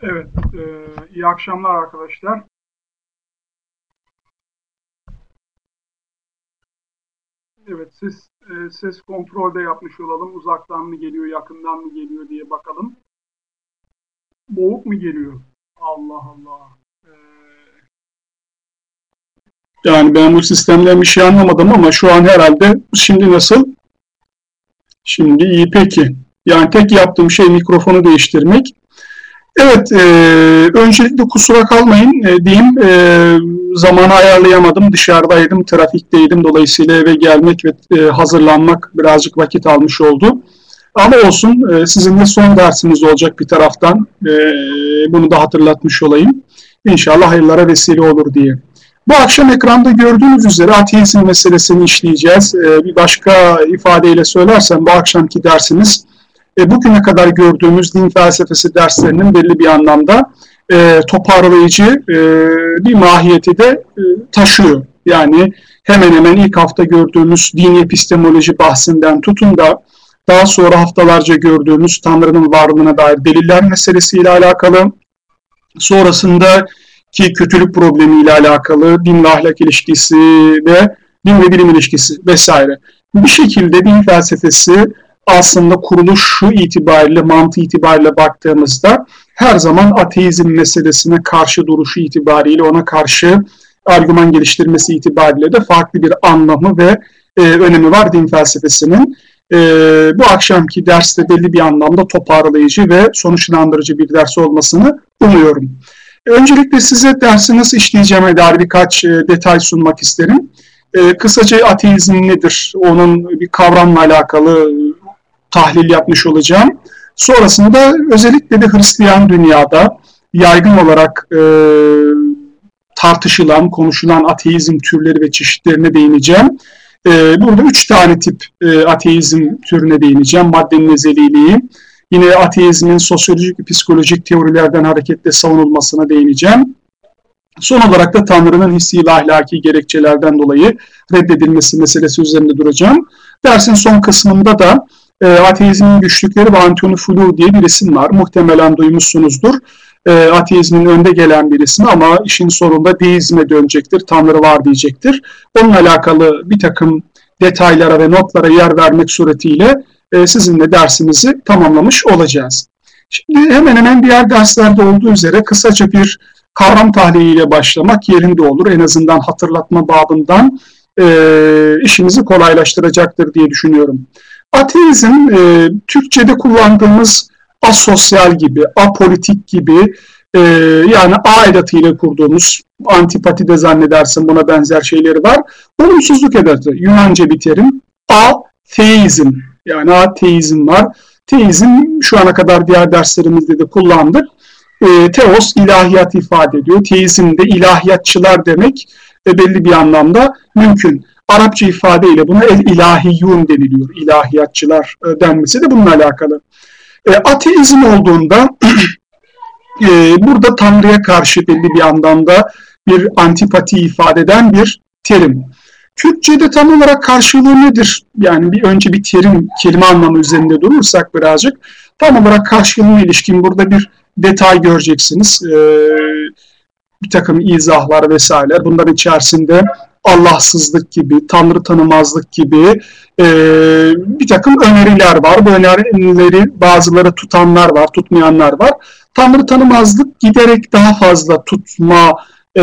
Evet, e, iyi akşamlar arkadaşlar. Evet, ses, e, ses kontrolde yapmış olalım. Uzaktan mı geliyor, yakından mı geliyor diye bakalım. Boğuk mu geliyor? Allah Allah. E, Yani ben bu sistemden bir şey anlamadım ama şu an herhalde şimdi nasıl? Şimdi iyi peki. Yani tek yaptığım şey mikrofonu değiştirmek. Evet, e, öncelikle kusura kalmayın e, diyeyim. E, zamanı ayarlayamadım, dışarıdaydım, trafikteydim. Dolayısıyla eve gelmek ve e, hazırlanmak birazcık vakit almış oldu. Ama olsun, e, sizin de son dersiniz olacak bir taraftan. E, bunu da hatırlatmış olayım. İnşallah hayırlara vesile olur diye. Bu akşam ekranda gördüğünüz üzere ateizm meselesini işleyeceğiz. E, bir başka ifadeyle söylersem bu akşamki dersimiz e, bugüne kadar gördüğümüz din felsefesi derslerinin belli bir anlamda e, toparlayıcı e, bir mahiyeti de e, taşıyor. Yani hemen hemen ilk hafta gördüğümüz din epistemoloji bahsinden tutun da daha sonra haftalarca gördüğümüz Tanrı'nın varlığına dair deliller meselesiyle alakalı, sonrasında ki kötülük problemiyle alakalı, dinle ahlak ilişkisi ve din ve bilim ilişkisi vesaire. Bir şekilde din felsefesi aslında kuruluşu itibariyle, mantığı itibariyle baktığımızda her zaman ateizm meselesine karşı duruşu itibariyle, ona karşı argüman geliştirmesi itibariyle de farklı bir anlamı ve e, önemi var din felsefesinin. E, bu akşamki derste belli bir anlamda toparlayıcı ve sonuçlandırıcı bir ders olmasını umuyorum. Öncelikle size dersi nasıl işleyeceğime dair birkaç e, detay sunmak isterim. E, kısaca ateizm nedir? Onun bir kavramla alakalı tahlil yapmış olacağım. Sonrasında özellikle de Hristiyan dünyada yaygın olarak e, tartışılan, konuşulan ateizm türleri ve çeşitlerine değineceğim. E, burada üç tane tip e, ateizm türüne değineceğim. Maddenin ezeliliği, yine ateizmin sosyolojik ve psikolojik teorilerden hareketle savunulmasına değineceğim. Son olarak da Tanrı'nın hissi ve ahlaki gerekçelerden dolayı reddedilmesi meselesi üzerinde duracağım. Dersin son kısmında da e, Ateizmin Güçlükleri ve Antoni Flu diye bir isim var. Muhtemelen duymuşsunuzdur. E, ateizmin önde gelen bir ismi ama işin sonunda deizme dönecektir, Tanrı var diyecektir. Onunla alakalı bir takım detaylara ve notlara yer vermek suretiyle e, sizinle dersimizi tamamlamış olacağız. Şimdi hemen hemen diğer derslerde olduğu üzere kısaca bir kavram tahliliyle başlamak yerinde olur. En azından hatırlatma babından e, işimizi kolaylaştıracaktır diye düşünüyorum. Ateizm e, Türkçe'de kullandığımız asosyal gibi, apolitik gibi e, yani A edatıyla kurduğumuz antipati de zannedersin buna benzer şeyleri var. Olumsuzluk edatı Yunanca bir terim. Ateizm yani ateizm var. Teizm şu ana kadar diğer derslerimizde de kullandık. E, teos ilahiyat ifade ediyor. Teizm de ilahiyatçılar demek ve belli bir anlamda mümkün. Arapça ifadeyle buna el ilahiyun deniliyor. İlahiyatçılar e, denmesi de bununla alakalı. E, ateizm olduğunda e, burada Tanrı'ya karşı belli bir anlamda bir antipati ifade eden bir terim. Türkçe'de tam olarak karşılığı nedir? Yani bir önce bir terim, kelime anlamı üzerinde durursak birazcık tam olarak karşılığına ilişkin burada bir detay göreceksiniz. Ee, bir takım izahlar vesaire. Bunların içerisinde Allahsızlık gibi, Tanrı tanımazlık gibi e, bir takım öneriler var. Bu önerileri bazıları tutanlar var, tutmayanlar var. Tanrı tanımazlık giderek daha fazla tutma e,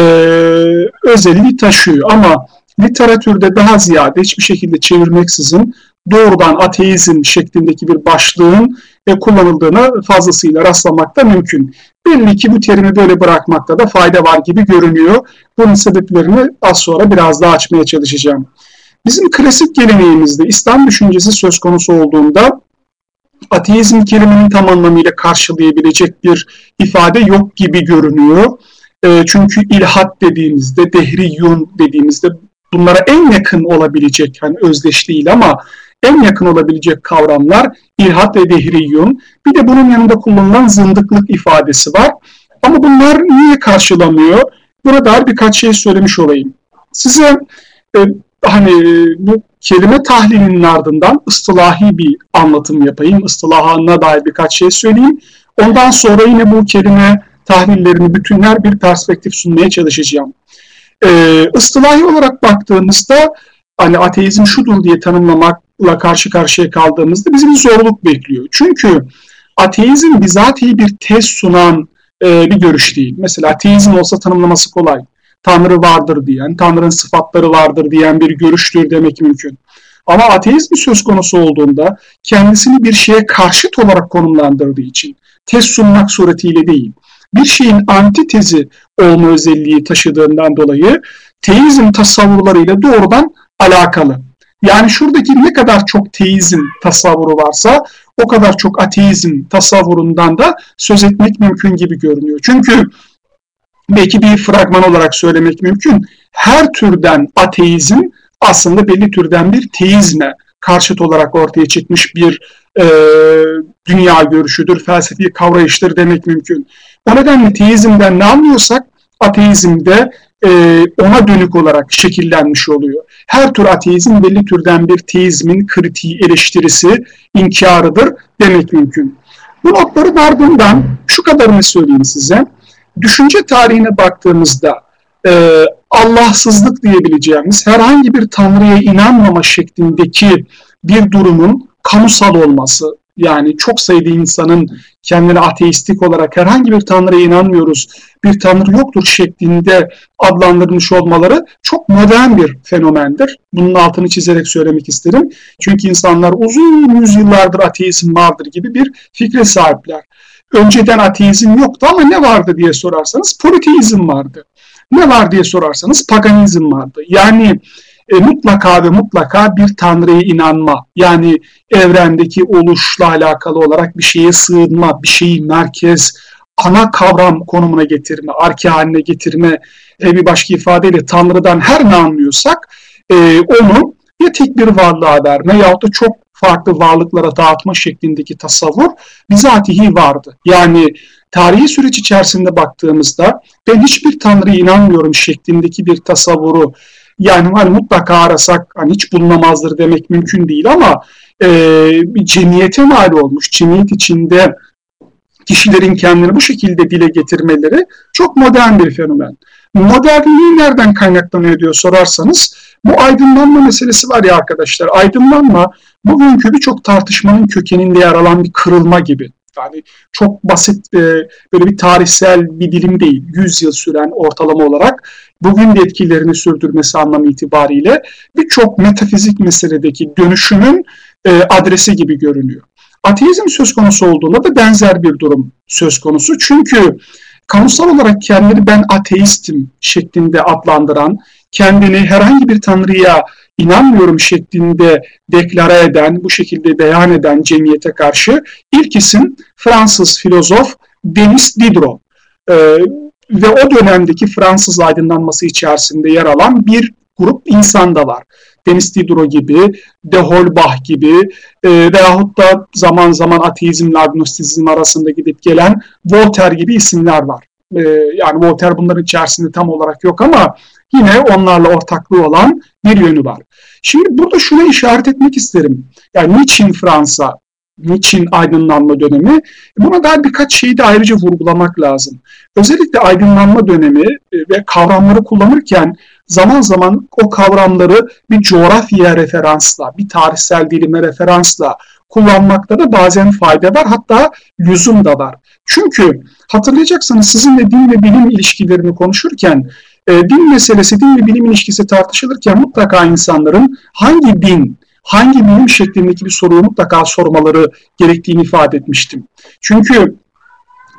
özelliği taşıyor. Ama literatürde daha ziyade hiçbir şekilde çevirmeksizin doğrudan ateizm şeklindeki bir başlığın e, kullanıldığına fazlasıyla rastlamak da mümkün. Belli ki bu terimi böyle bırakmakta da fayda var gibi görünüyor. Bunun sebeplerini az sonra biraz daha açmaya çalışacağım. Bizim klasik geleneğimizde İslam düşüncesi söz konusu olduğunda ateizm kelimenin tam anlamıyla karşılayabilecek bir ifade yok gibi görünüyor. E, çünkü ilhat dediğimizde, dehriyun dediğimizde bunlara en yakın olabilecek, hani özdeş değil ama en yakın olabilecek kavramlar ilhat ve dehriyun. Bir de bunun yanında kullanılan zındıklık ifadesi var. Ama bunlar niye karşılamıyor? Buna dair birkaç şey söylemiş olayım. Size e, hani bu kelime tahlilinin ardından ıstılahi bir anlatım yapayım. Istılahına dair birkaç şey söyleyeyim. Ondan sonra yine bu kelime tahlillerini bütünler bir perspektif sunmaya çalışacağım. Ee, ıstılahi olarak baktığımızda hani ateizm şudur diye tanımlamakla karşı karşıya kaldığımızda bizi bir zorluk bekliyor. Çünkü ateizm bizatihi bir test sunan e, bir görüş değil. Mesela ateizm olsa tanımlaması kolay. Tanrı vardır diyen, Tanrı'nın sıfatları vardır diyen bir görüştür demek mümkün. Ama ateizm söz konusu olduğunda kendisini bir şeye karşıt olarak konumlandırdığı için test sunmak suretiyle değil, bir şeyin antitezi olma özelliği taşıdığından dolayı teizm tasavvurlarıyla doğrudan alakalı. Yani şuradaki ne kadar çok teizm tasavvuru varsa o kadar çok ateizm tasavvurundan da söz etmek mümkün gibi görünüyor. Çünkü belki bir fragman olarak söylemek mümkün. Her türden ateizm aslında belli türden bir teizme karşıt olarak ortaya çıkmış bir e, dünya görüşüdür, felsefi kavrayıştır demek mümkün. O nedenle teizmden ne anlıyorsak ateizmde e, ona dönük olarak şekillenmiş oluyor. Her tür ateizm belli türden bir teizmin kritiği, eleştirisi, inkarıdır demek mümkün. Bu notları ardından şu kadarını söyleyeyim size. Düşünce tarihine baktığımızda e, Allahsızlık diyebileceğimiz herhangi bir tanrıya inanmama şeklindeki bir durumun kamusal olması, yani çok sayıda insanın kendini ateistik olarak herhangi bir tanrıya inanmıyoruz, bir tanrı yoktur şeklinde adlandırmış olmaları çok modern bir fenomendir. Bunun altını çizerek söylemek isterim. Çünkü insanlar uzun yüzyıllardır ateizm vardır gibi bir fikre sahipler. Önceden ateizm yoktu ama ne vardı diye sorarsanız politeizm vardı. Ne var diye sorarsanız paganizm vardı. Yani e, mutlaka ve mutlaka bir tanrıya inanma, yani evrendeki oluşla alakalı olarak bir şeye sığınma, bir şeyi merkez, ana kavram konumuna getirme, arke haline getirme, e, bir başka ifadeyle Tanrı'dan her ne anlıyorsak e, onu ya tek bir varlığa verme yahut da çok farklı varlıklara dağıtma şeklindeki tasavvur bizatihi vardı. Yani tarihi süreç içerisinde baktığımızda ben hiçbir tanrıya inanmıyorum şeklindeki bir tasavvuru yani hani mutlaka arasak hani hiç bulunamazdır demek mümkün değil ama e, cemiyete mal olmuş, cemiyet içinde kişilerin kendini bu şekilde dile getirmeleri çok modern bir fenomen. Modernliği nereden kaynaklanıyor diyor sorarsanız bu aydınlanma meselesi var ya arkadaşlar. Aydınlanma bugünkü birçok tartışmanın kökeninde yer alan bir kırılma gibi. Yani çok basit e, böyle bir tarihsel bir dilim değil. 100 yıl süren ortalama olarak bugün de etkilerini sürdürmesi anlamı itibariyle birçok metafizik meseledeki dönüşümün e, adresi gibi görünüyor. Ateizm söz konusu olduğunda da benzer bir durum söz konusu. Çünkü kamusal olarak kendini ben ateistim şeklinde adlandıran, kendini herhangi bir tanrıya inanmıyorum şeklinde deklare eden, bu şekilde beyan eden cemiyete karşı ilk isim Fransız filozof Denis Diderot. Ee, ve o dönemdeki Fransız aydınlanması içerisinde yer alan bir grup insan da var. Denis Diderot gibi, de Holbach gibi e, veyahut da zaman zaman ateizmle agnostizm arasında gidip gelen Voltaire gibi isimler var. E, yani Voltaire bunların içerisinde tam olarak yok ama yine onlarla ortaklığı olan bir yönü var. Şimdi burada şuna işaret etmek isterim. Yani niçin Fransa, niçin aydınlanma dönemi? Buna dair birkaç şeyi de ayrıca vurgulamak lazım. Özellikle aydınlanma dönemi e, ve kavramları kullanırken zaman zaman o kavramları bir coğrafyaya referansla, bir tarihsel dilime referansla kullanmakta da bazen fayda var hatta lüzum da var. Çünkü hatırlayacaksınız sizinle din ve bilim ilişkilerini konuşurken e, din meselesi, din ve bilim ilişkisi tartışılırken mutlaka insanların hangi din, hangi bilim şeklindeki bir soruyu mutlaka sormaları gerektiğini ifade etmiştim. Çünkü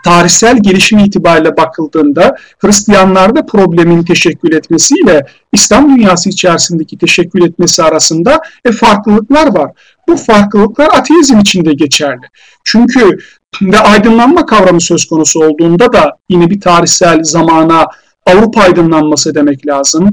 tarihsel gelişim itibariyle bakıldığında Hristiyanlarda problemin teşekkül etmesiyle İslam dünyası içerisindeki teşekkül etmesi arasında e, farklılıklar var. Bu farklılıklar ateizm için de geçerli. Çünkü ve aydınlanma kavramı söz konusu olduğunda da yine bir tarihsel zamana Avrupa aydınlanması demek lazım.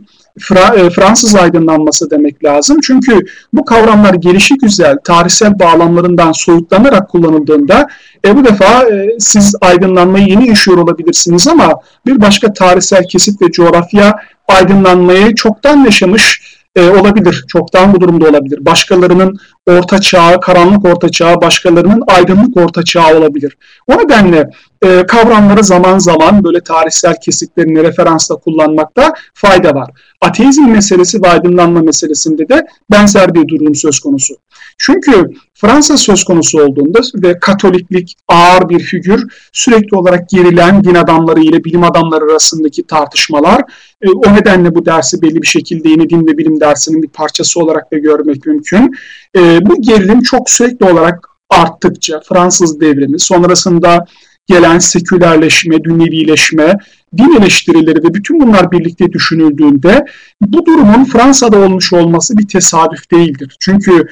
E, Fransız aydınlanması demek lazım. Çünkü bu kavramlar gelişi güzel, tarihsel bağlamlarından soyutlanarak kullanıldığında e, bu defa e, siz aydınlanmayı yeni yaşıyor olabilirsiniz ama bir başka tarihsel kesit ve coğrafya aydınlanmayı çoktan yaşamış e, olabilir. Çoktan bu durumda olabilir. Başkalarının orta çağı, karanlık orta çağı başkalarının aydınlık orta çağı olabilir. O nedenle e, kavramları zaman zaman böyle tarihsel kesitlerini referansla kullanmakta fayda var. Ateizm meselesi ve aydınlanma meselesinde de benzer bir durum söz konusu. Çünkü Fransa söz konusu olduğunda ve Katoliklik ağır bir figür sürekli olarak gerilen din adamları ile bilim adamları arasındaki tartışmalar e, o nedenle bu dersi belli bir şekilde yeni din ve bilim dersinin bir parçası olarak da görmek mümkün. E, bu gerilim çok sürekli olarak arttıkça Fransız devrimi sonrasında gelen sekülerleşme, dünyevileşme, din eleştirileri ve bütün bunlar birlikte düşünüldüğünde bu durumun Fransa'da olmuş olması bir tesadüf değildir. Çünkü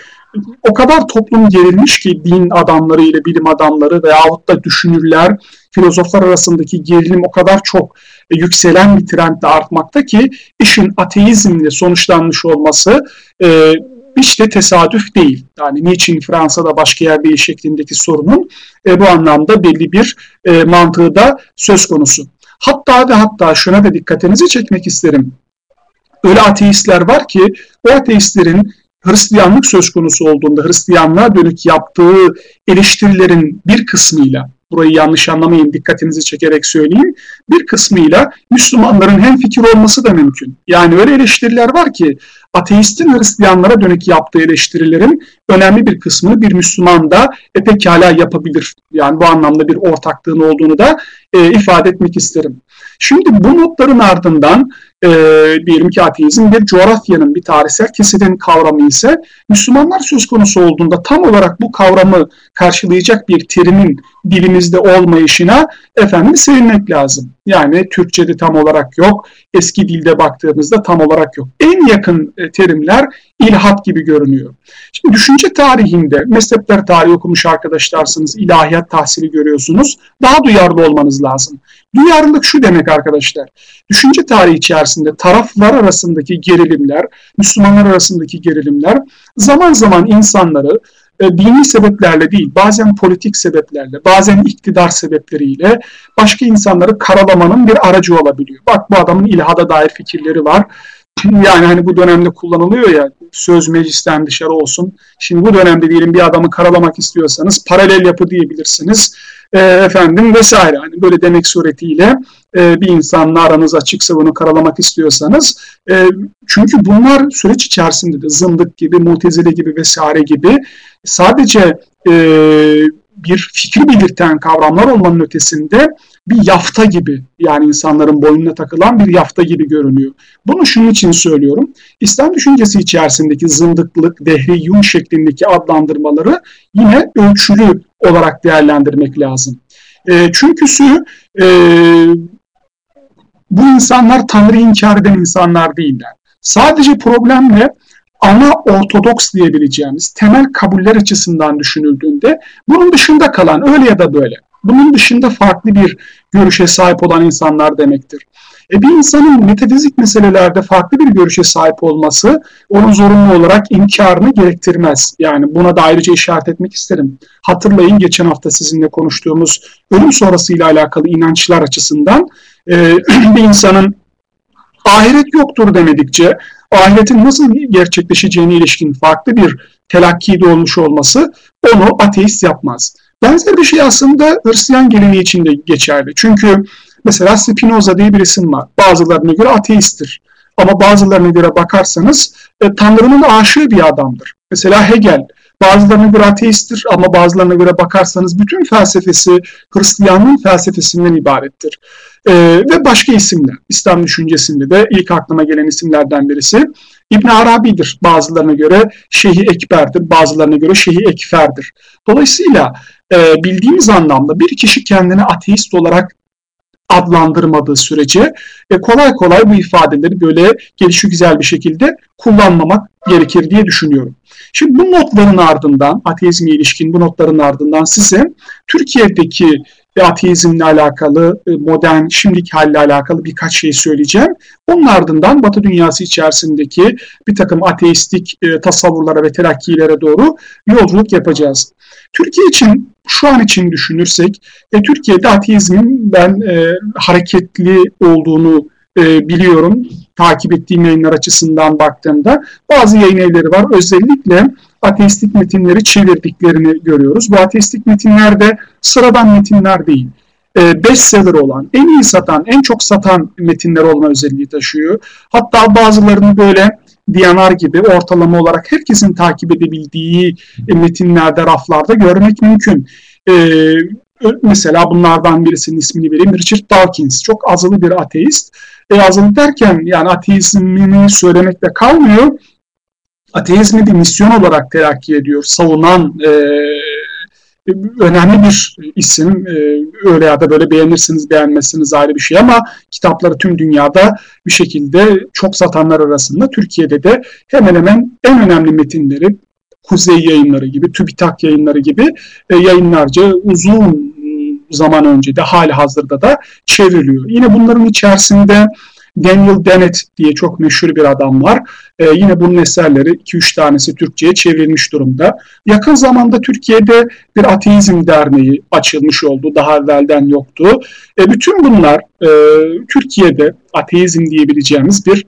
o kadar toplum gerilmiş ki din adamları ile bilim adamları veyahut da düşünürler, filozoflar arasındaki gerilim o kadar çok e, yükselen bir trendde artmakta ki işin ateizmle sonuçlanmış olması e, hiç de tesadüf değil. Yani niçin Fransa'da başka yer değil şeklindeki sorunun e, bu anlamda belli bir e, mantığı da söz konusu. Hatta ve hatta şuna da dikkatinizi çekmek isterim. Öyle ateistler var ki o ateistlerin Hristiyanlık söz konusu olduğunda Hristiyanlığa dönük yaptığı eleştirilerin bir kısmıyla burayı yanlış anlamayın dikkatinizi çekerek söyleyeyim. Bir kısmıyla Müslümanların hem fikir olması da mümkün. Yani öyle eleştiriler var ki ateistin Hristiyanlara dönük yaptığı eleştirilerin önemli bir kısmını bir Müslüman da e, pekala yapabilir. Yani bu anlamda bir ortaklığın olduğunu da e, ifade etmek isterim. Şimdi bu notların ardından e, diyelim ki ateizm bir coğrafyanın, bir tarihsel kesitin kavramı ise Müslümanlar söz konusu olduğunda tam olarak bu kavramı karşılayacak bir terimin dilimizde olmayışına efendim sevinmek lazım. Yani Türkçe'de tam olarak yok, eski dilde baktığımızda tam olarak yok. En yakın e, terimler ilhat gibi görünüyor. Şimdi düşünce tarihinde, mezhepler tarihi okumuş arkadaşlarsınız, ilahiyat tahsili görüyorsunuz. Daha duyarlı olmanız lazım. Duyarlılık şu demek arkadaşlar. Düşünce tarihi içerisinde taraflar arasındaki gerilimler, Müslümanlar arasındaki gerilimler zaman zaman insanları e, dini sebeplerle değil, bazen politik sebeplerle, bazen iktidar sebepleriyle başka insanları karalamanın bir aracı olabiliyor. Bak bu adamın ilhada dair fikirleri var. Yani hani bu dönemde kullanılıyor ya söz meclisten dışarı olsun. Şimdi bu dönemde diyelim bir adamı karalamak istiyorsanız paralel yapı diyebilirsiniz. E, efendim vesaire. Hani böyle demek suretiyle e, bir insanla aranız açıksa bunu karalamak istiyorsanız. E, çünkü bunlar süreç içerisinde de zındık gibi, mutezile gibi vesaire gibi sadece e, bir fikir belirten kavramlar olmanın ötesinde bir yafta gibi yani insanların boynuna takılan bir yafta gibi görünüyor. Bunu şunun için söylüyorum. İslam düşüncesi içerisindeki zındıklık, dehriyun şeklindeki adlandırmaları yine ölçülü olarak değerlendirmek lazım. E, çünküsü e, bu insanlar Tanrı inkar eden insanlar değiller. Sadece problemle ana ortodoks diyebileceğimiz temel kabuller açısından düşünüldüğünde bunun dışında kalan öyle ya da böyle bunun dışında farklı bir görüşe sahip olan insanlar demektir. E bir insanın metafizik meselelerde farklı bir görüşe sahip olması onun zorunlu olarak inkarını gerektirmez. Yani buna da ayrıca işaret etmek isterim. Hatırlayın geçen hafta sizinle konuştuğumuz ölüm sonrasıyla alakalı inançlar açısından e, bir insanın ahiret yoktur demedikçe ahiretin nasıl gerçekleşeceğine ilişkin farklı bir telakkide olmuş olması onu ateist yapmaz. Benzer bir şey aslında Hristiyan geleneği için de geçerli. Çünkü mesela Spinoza diye bir isim var. Bazılarına göre ateisttir. Ama bazılarına göre bakarsanız e, Tanrı'nın aşığı bir adamdır. Mesela Hegel bazılarına göre ateisttir ama bazılarına göre bakarsanız bütün felsefesi Hristiyanlığın felsefesinden ibarettir. E, ve başka isimler. İslam düşüncesinde de ilk aklıma gelen isimlerden birisi İbn Arabi'dir. Bazılarına göre Şeyhi Ekber'dir, bazılarına göre Şeyhi Ekfer'dir. Dolayısıyla e, bildiğimiz anlamda bir kişi kendini ateist olarak adlandırmadığı sürece e, kolay kolay bu ifadeleri böyle gelişi güzel bir şekilde kullanmamak gerekir diye düşünüyorum. Şimdi bu notların ardından, ateizme ilişkin bu notların ardından size Türkiye'deki ateizmle alakalı, e, modern, şimdiki halle alakalı birkaç şey söyleyeceğim. Onun ardından Batı dünyası içerisindeki bir takım ateistik e, tasavvurlara ve telakkilere doğru yolculuk yapacağız. Türkiye için şu an için düşünürsek, e, Türkiye'de ateizmin ben e, hareketli olduğunu e, biliyorum takip ettiğim yayınlar açısından baktığımda bazı yayın evleri var. Özellikle ateistik metinleri çevirdiklerini görüyoruz. Bu ateistik metinler de sıradan metinler değil. E, bestseller olan, en iyi satan, en çok satan metinler olma özelliği taşıyor. Hatta bazılarını böyle DNR gibi ortalama olarak herkesin takip edebildiği e, metinlerde, raflarda görmek mümkün. E, mesela bunlardan birisinin ismini vereyim. Richard Dawkins. Çok azılı bir ateist. E, azılı derken yani ateizmini söylemekle kalmıyor. Ateizmi bir misyon olarak telakki ediyor. Savunan e, önemli bir isim. E, öyle ya da böyle beğenirsiniz beğenmezsiniz ayrı bir şey ama kitapları tüm dünyada bir şekilde çok satanlar arasında Türkiye'de de hemen hemen en önemli metinleri Kuzey yayınları gibi, TÜBİTAK yayınları gibi e, yayınlarca uzun zaman önce de hali hazırda da çevriliyor. Yine bunların içerisinde Daniel Dennett diye çok meşhur bir adam var. Ee, yine bunun eserleri 2-3 tanesi Türkçe'ye çevrilmiş durumda. Yakın zamanda Türkiye'de bir ateizm derneği açılmış oldu. Daha evvelden yoktu. E, bütün bunlar e, Türkiye'de ateizm diyebileceğimiz bir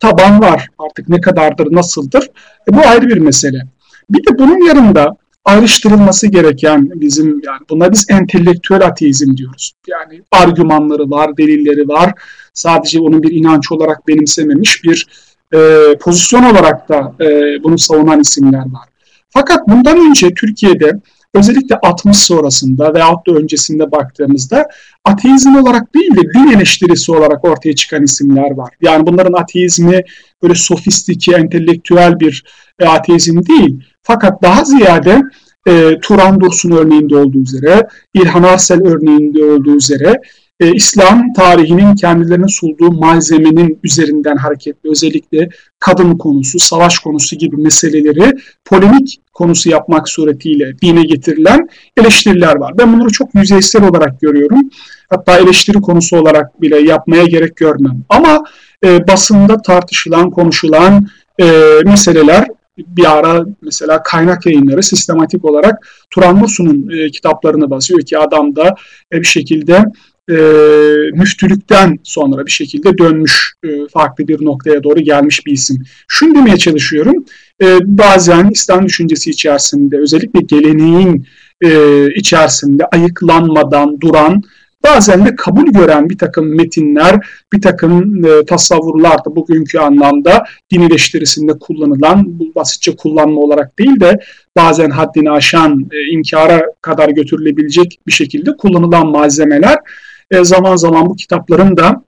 taban var. Artık ne kadardır, nasıldır? E, bu ayrı bir mesele. Bir de bunun yanında ayrıştırılması gereken bizim yani buna biz entelektüel ateizm diyoruz. Yani argümanları var, delilleri var. Sadece onun bir inanç olarak benimsememiş bir e, pozisyon olarak da e, bunu savunan isimler var. Fakat bundan önce Türkiye'de özellikle 60 sonrasında veyahut da öncesinde baktığımızda ateizm olarak değil de din eleştirisi olarak ortaya çıkan isimler var. Yani bunların ateizmi böyle sofistike, entelektüel bir e, ateizm değil. Fakat daha ziyade e, Turan Dursun örneğinde olduğu üzere, İlhan Arsel örneğinde olduğu üzere e, İslam tarihinin kendilerine sunduğu malzemenin üzerinden hareketli özellikle kadın konusu, savaş konusu gibi meseleleri polemik konusu yapmak suretiyle dine getirilen eleştiriler var. Ben bunları çok yüzeysel olarak görüyorum. Hatta eleştiri konusu olarak bile yapmaya gerek görmem. Ama e, basında tartışılan, konuşulan e, meseleler bir ara mesela kaynak yayınları sistematik olarak Turan Musu'nun e, kitaplarını basıyor ki adam da e, bir şekilde e, müftülükten sonra bir şekilde dönmüş e, farklı bir noktaya doğru gelmiş bir isim. Şunu demeye çalışıyorum. E, bazen İslam düşüncesi içerisinde özellikle geleneğin e, içerisinde ayıklanmadan duran bazen de kabul gören bir takım metinler, bir takım e, tasavvurlar da bugünkü anlamda din eleştirisinde kullanılan, bu basitçe kullanma olarak değil de bazen haddini aşan, e, inkara kadar götürülebilecek bir şekilde kullanılan malzemeler e, zaman zaman bu kitapların da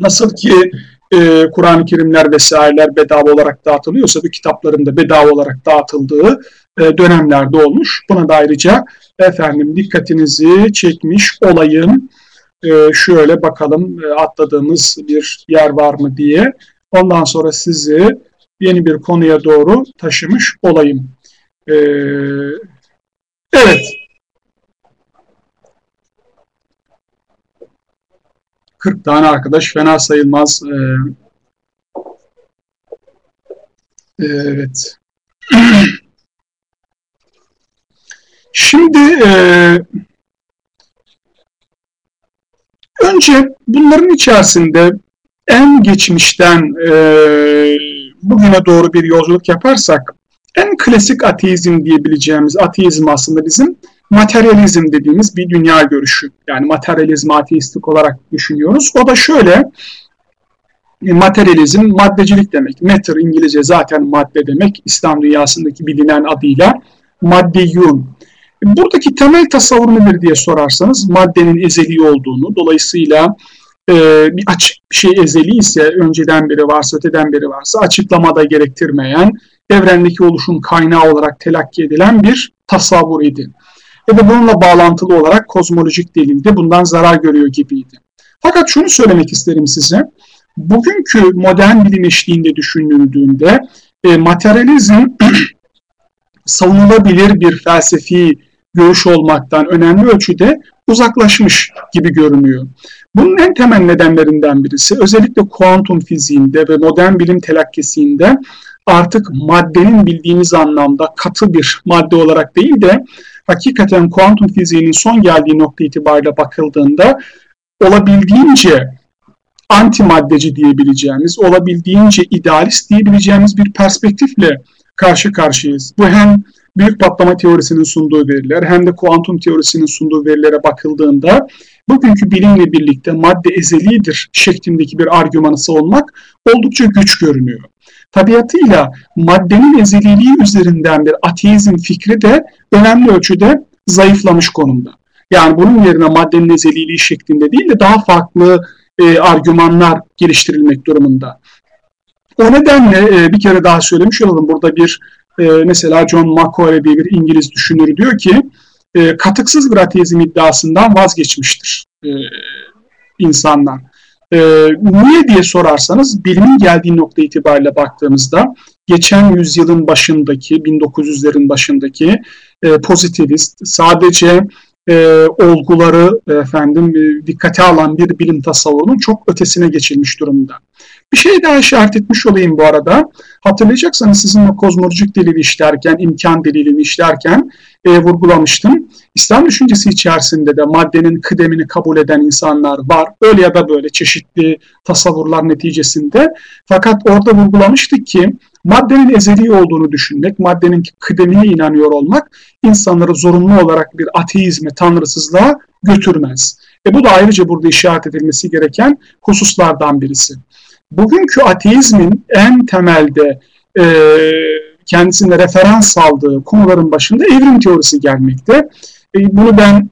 nasıl ki e, Kur'an-ı Kerimler vesaireler bedava olarak dağıtılıyorsa bu kitapların da bedava olarak dağıtıldığı e, dönemlerde olmuş. Buna da ayrıca efendim dikkatinizi çekmiş olayım. E, şöyle bakalım e, atladığımız bir yer var mı diye. Ondan sonra sizi yeni bir konuya doğru taşımış olayım. E, evet. Kırk tane arkadaş fena sayılmaz. E, evet. Şimdi e, önce bunların içerisinde en geçmişten e, bugüne doğru bir yolculuk yaparsak en klasik ateizm diyebileceğimiz ateizm aslında bizim materyalizm dediğimiz bir dünya görüşü. Yani materyalizm ateistik olarak düşünüyoruz. O da şöyle e, materyalizm maddecilik demek. Matter İngilizce zaten madde demek. İslam dünyasındaki bilinen adıyla maddeyun. Buradaki temel tasavvur nedir diye sorarsanız maddenin ezeli olduğunu, dolayısıyla e, bir açık bir şey ezeli ise önceden biri varsa, öteden biri varsa açıklamada gerektirmeyen, evrendeki oluşum kaynağı olarak telakki edilen bir tasavvur idi. Ve de bununla bağlantılı olarak kozmolojik delilde bundan zarar görüyor gibiydi. Fakat şunu söylemek isterim size. Bugünkü modern bilim eşliğinde düşünüldüğünde e, materyalizm savunulabilir bir felsefi görüş olmaktan önemli ölçüde uzaklaşmış gibi görünüyor. Bunun en temel nedenlerinden birisi özellikle kuantum fiziğinde ve modern bilim telakkisinde artık maddenin bildiğimiz anlamda katı bir madde olarak değil de hakikaten kuantum fiziğinin son geldiği nokta itibariyle bakıldığında olabildiğince anti maddeci diyebileceğimiz, olabildiğince idealist diyebileceğimiz bir perspektifle karşı karşıyayız. Bu hem büyük patlama teorisinin sunduğu veriler hem de kuantum teorisinin sunduğu verilere bakıldığında bugünkü bilimle birlikte madde ezelidir şeklindeki bir argümanı savunmak oldukça güç görünüyor. Tabiatıyla maddenin ezeliliği üzerinden bir ateizm fikri de önemli ölçüde zayıflamış konumda. Yani bunun yerine maddenin ezeliliği şeklinde değil de daha farklı e, argümanlar geliştirilmek durumunda. O nedenle e, bir kere daha söylemiş olalım. Burada bir e, mesela John Macquarie diye bir İngiliz düşünür diyor ki e, katıksız bir ateizm iddiasından vazgeçmiştir e, insanlar. E, niye diye sorarsanız bilimin geldiği nokta itibariyle baktığımızda geçen yüzyılın başındaki 1900'lerin başındaki e, pozitivist sadece e, olguları efendim e, dikkate alan bir bilim tasavvurunun çok ötesine geçilmiş durumda. Bir şey daha işaret etmiş olayım bu arada. Hatırlayacaksanız sizinle kozmolojik delili işlerken, imkan delilini işlerken e, vurgulamıştım. İslam düşüncesi içerisinde de maddenin kıdemini kabul eden insanlar var. Öyle ya da böyle çeşitli tasavvurlar neticesinde. Fakat orada vurgulamıştık ki maddenin ezeli olduğunu düşünmek, maddenin kıdemine inanıyor olmak insanları zorunlu olarak bir ateizme, tanrısızlığa götürmez. E bu da ayrıca burada işaret edilmesi gereken hususlardan birisi. Bugünkü ateizmin en temelde e, kendisine referans aldığı konuların başında evrim teorisi gelmekte. E, bunu ben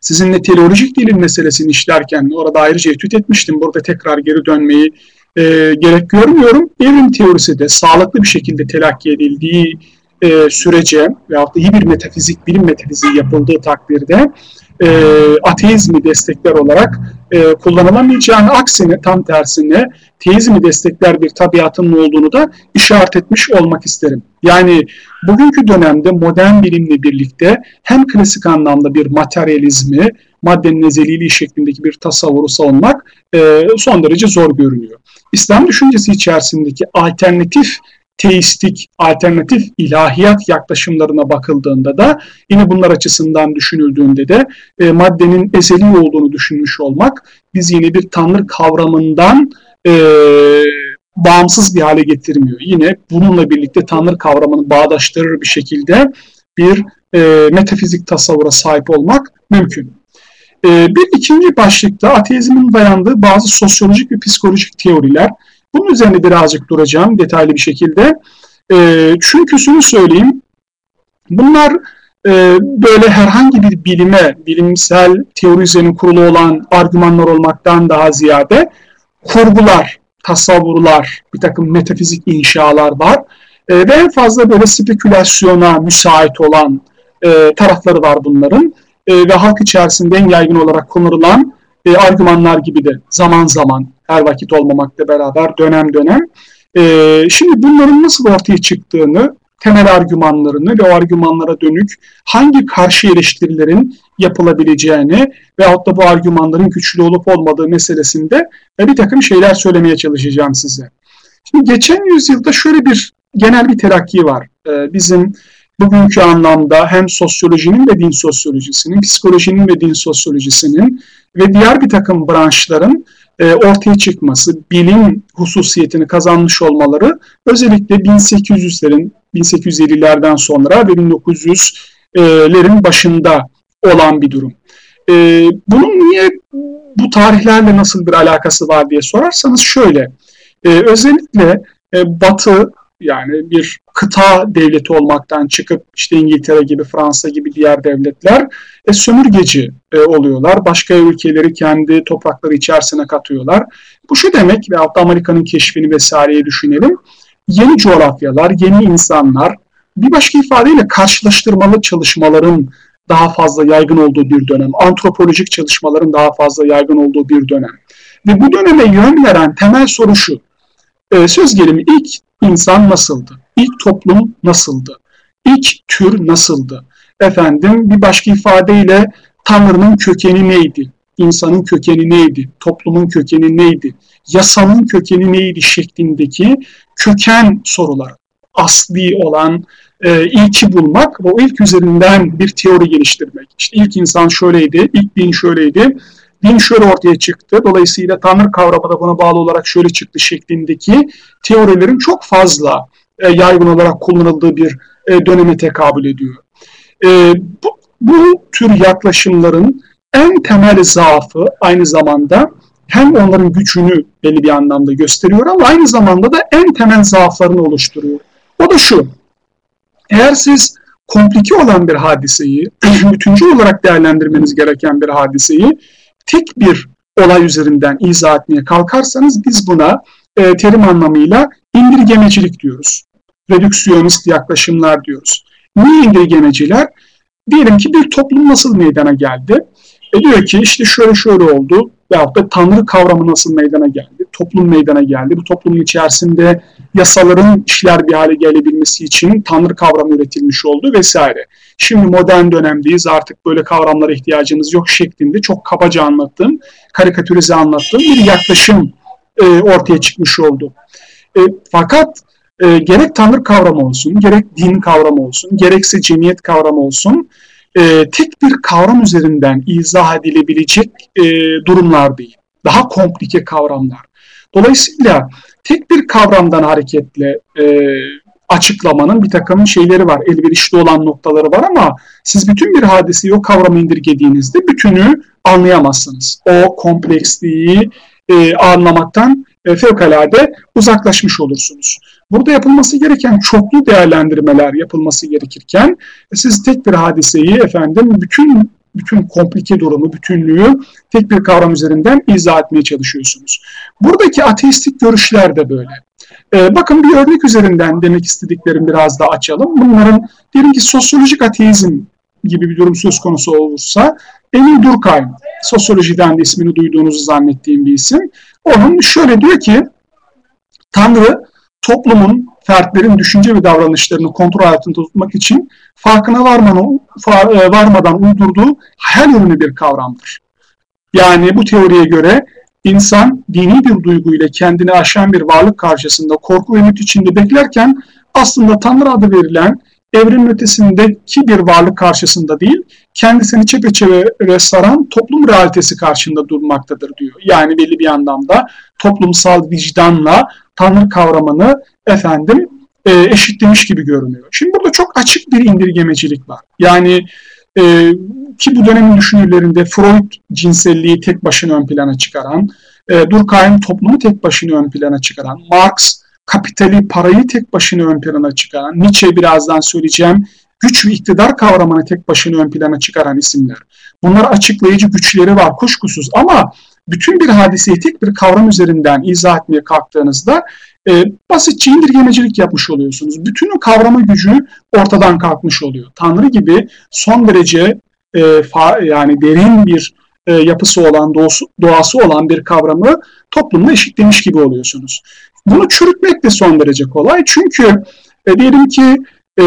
sizinle teleolojik dilin meselesini işlerken orada ayrıca etüt etmiştim. Burada tekrar geri dönmeyi e, gerek görmüyorum. Evrim teorisi de sağlıklı bir şekilde telakki edildiği e, sürece veyahut da iyi bir metafizik, bilim metafiziği yapıldığı takdirde e, ateizmi destekler olarak e, kullanılamayacağını aksine tam tersine teizmi destekler bir tabiatın olduğunu da işaret etmiş olmak isterim. Yani bugünkü dönemde modern bilimle birlikte hem klasik anlamda bir materyalizmi, maddenin ezeliliği şeklindeki bir tasavvuru savunmak e, son derece zor görünüyor. İslam düşüncesi içerisindeki alternatif teistik, alternatif ilahiyat yaklaşımlarına bakıldığında da yine bunlar açısından düşünüldüğünde de e, maddenin ezeli olduğunu düşünmüş olmak biz yine bir tanrı kavramından e, bağımsız bir hale getirmiyor. Yine bununla birlikte tanrı kavramını bağdaştırır bir şekilde bir e, metafizik tasavvura sahip olmak mümkün. E, bir ikinci başlıkta ateizmin dayandığı bazı sosyolojik ve psikolojik teoriler. Bunun üzerine birazcık duracağım detaylı bir şekilde. E, çünkü şunu söyleyeyim, bunlar e, böyle herhangi bir bilime, bilimsel teori üzerine kurulu olan argümanlar olmaktan daha ziyade kurgular, tasavvurlar, bir takım metafizik inşalar var. E, ve en fazla böyle spekülasyona müsait olan e, tarafları var bunların. E, ve halk içerisinde en yaygın olarak kullanılan e, argümanlar gibi de zaman zaman her vakit olmamakla beraber dönem dönem. E, şimdi bunların nasıl ortaya çıktığını, temel argümanlarını ve o argümanlara dönük hangi karşı eleştirilerin yapılabileceğini veyahut da bu argümanların güçlü olup olmadığı meselesinde bir takım şeyler söylemeye çalışacağım size. Şimdi geçen yüzyılda şöyle bir genel bir terakki var. Ee, bizim bugünkü anlamda hem sosyolojinin ve din sosyolojisinin, psikolojinin ve din sosyolojisinin ve diğer bir takım branşların e, ortaya çıkması, bilim hususiyetini kazanmış olmaları özellikle 1800'lerin, 1850'lerden sonra ve 1900'lerin başında olan bir durum. E, bunun niye bu tarihlerle nasıl bir alakası var diye sorarsanız şöyle, e, özellikle Batı yani bir kıta devleti olmaktan çıkıp işte İngiltere gibi, Fransa gibi diğer devletler e, sömürgeci e, oluyorlar. Başka ülkeleri kendi toprakları içerisine katıyorlar. Bu şu demek ve hatta Amerika'nın keşfini vesaireyi düşünelim. Yeni coğrafyalar, yeni insanlar, bir başka ifadeyle karşılaştırmalı çalışmaların daha fazla yaygın olduğu bir dönem, antropolojik çalışmaların daha fazla yaygın olduğu bir dönem. Ve bu döneme yön veren temel soru şu, e, söz gelimi ilk insan nasıldı? İlk toplum nasıldı? İlk tür nasıldı? Efendim bir başka ifadeyle Tanrı'nın kökeni neydi? İnsanın kökeni neydi? Toplumun kökeni neydi? Yasanın kökeni neydi şeklindeki köken sorular. Asli olan e, ilki bulmak ve o ilk üzerinden bir teori geliştirmek. İşte ilk insan şöyleydi, ilk din şöyleydi din şöyle ortaya çıktı. Dolayısıyla Tanrı kavramı da buna bağlı olarak şöyle çıktı şeklindeki teorilerin çok fazla e, yaygın olarak kullanıldığı bir e, döneme tekabül ediyor. E, bu, bu tür yaklaşımların en temel zaafı aynı zamanda hem onların gücünü belli bir anlamda gösteriyor ama aynı zamanda da en temel zaaflarını oluşturuyor. O da şu, eğer siz komplike olan bir hadiseyi, bütüncül olarak değerlendirmeniz gereken bir hadiseyi tek bir olay üzerinden izah etmeye kalkarsanız biz buna e, terim anlamıyla indirgemecilik diyoruz. Redüksiyonist yaklaşımlar diyoruz. Niye indirgemeciler? Diyelim ki bir toplum nasıl meydana geldi? E diyor ki işte şöyle şöyle oldu veyahut da tanrı kavramı nasıl meydana geldi? Toplum meydana geldi. Bu toplumun içerisinde yasaların işler bir hale gelebilmesi için tanrı kavramı üretilmiş oldu vesaire. Şimdi modern dönemdeyiz artık böyle kavramlara ihtiyacınız yok şeklinde çok kabaca anlattığım, karikatürize anlattığım bir yaklaşım e, ortaya çıkmış oldu. E, fakat e, gerek tanrı kavramı olsun, gerek din kavramı olsun, gerekse cemiyet kavramı olsun e, tek bir kavram üzerinden izah edilebilecek e, durumlar değil. Daha komplike kavramlar. Dolayısıyla tek bir kavramdan hareketle e, açıklamanın bir takım şeyleri var, elverişli olan noktaları var ama siz bütün bir hadiseyi o kavramı indirgediğinizde bütünü anlayamazsınız. O kompleksliği e, anlamaktan fevkalade uzaklaşmış olursunuz. Burada yapılması gereken çoklu değerlendirmeler yapılması gerekirken siz tek bir hadiseyi efendim bütün bütün komplike durumu, bütünlüğü tek bir kavram üzerinden izah etmeye çalışıyorsunuz. Buradaki ateistik görüşler de böyle. Ee, bakın bir örnek üzerinden demek istediklerim biraz da açalım. Bunların diyelim ki sosyolojik ateizm gibi bir durum söz konusu olursa Emil Durkheim, sosyolojiden de ismini duyduğunuzu zannettiğim bir isim. Onun şöyle diyor ki, Tanrı toplumun, fertlerin düşünce ve davranışlarını kontrol altında tutmak için farkına varmadan, e, varmadan uydurduğu hayal ürünü bir kavramdır. Yani bu teoriye göre insan dini bir duyguyla kendini aşan bir varlık karşısında korku ve ümit içinde beklerken aslında Tanrı adı verilen evrenin ötesindeki bir varlık karşısında değil, kendisini çepeçevre saran toplum realitesi karşında durmaktadır diyor. Yani belli bir anlamda toplumsal vicdanla Tanrı kavramını efendim e, eşitlemiş gibi görünüyor. Şimdi burada çok açık bir indirgemecilik var. Yani e, ki bu dönemin düşünürlerinde Freud cinselliği tek başına ön plana çıkaran, e, Durkheim toplumu tek başına ön plana çıkaran, Marx kapitali, parayı tek başına ön plana çıkaran, Nietzsche birazdan söyleyeceğim, güç ve iktidar kavramını tek başına ön plana çıkaran isimler. Bunlar açıklayıcı güçleri var kuşkusuz ama bütün bir hadiseyi tek bir kavram üzerinden izah etmeye kalktığınızda e, basitçe indirgemecilik yapmış oluyorsunuz. Bütün kavrama gücü ortadan kalkmış oluyor. Tanrı gibi son derece e, fa, yani derin bir e, yapısı olan, doğası, doğası olan bir kavramı toplumla eşitlemiş gibi oluyorsunuz. Bunu çürütmek de son derece kolay. Çünkü e, diyelim ki e,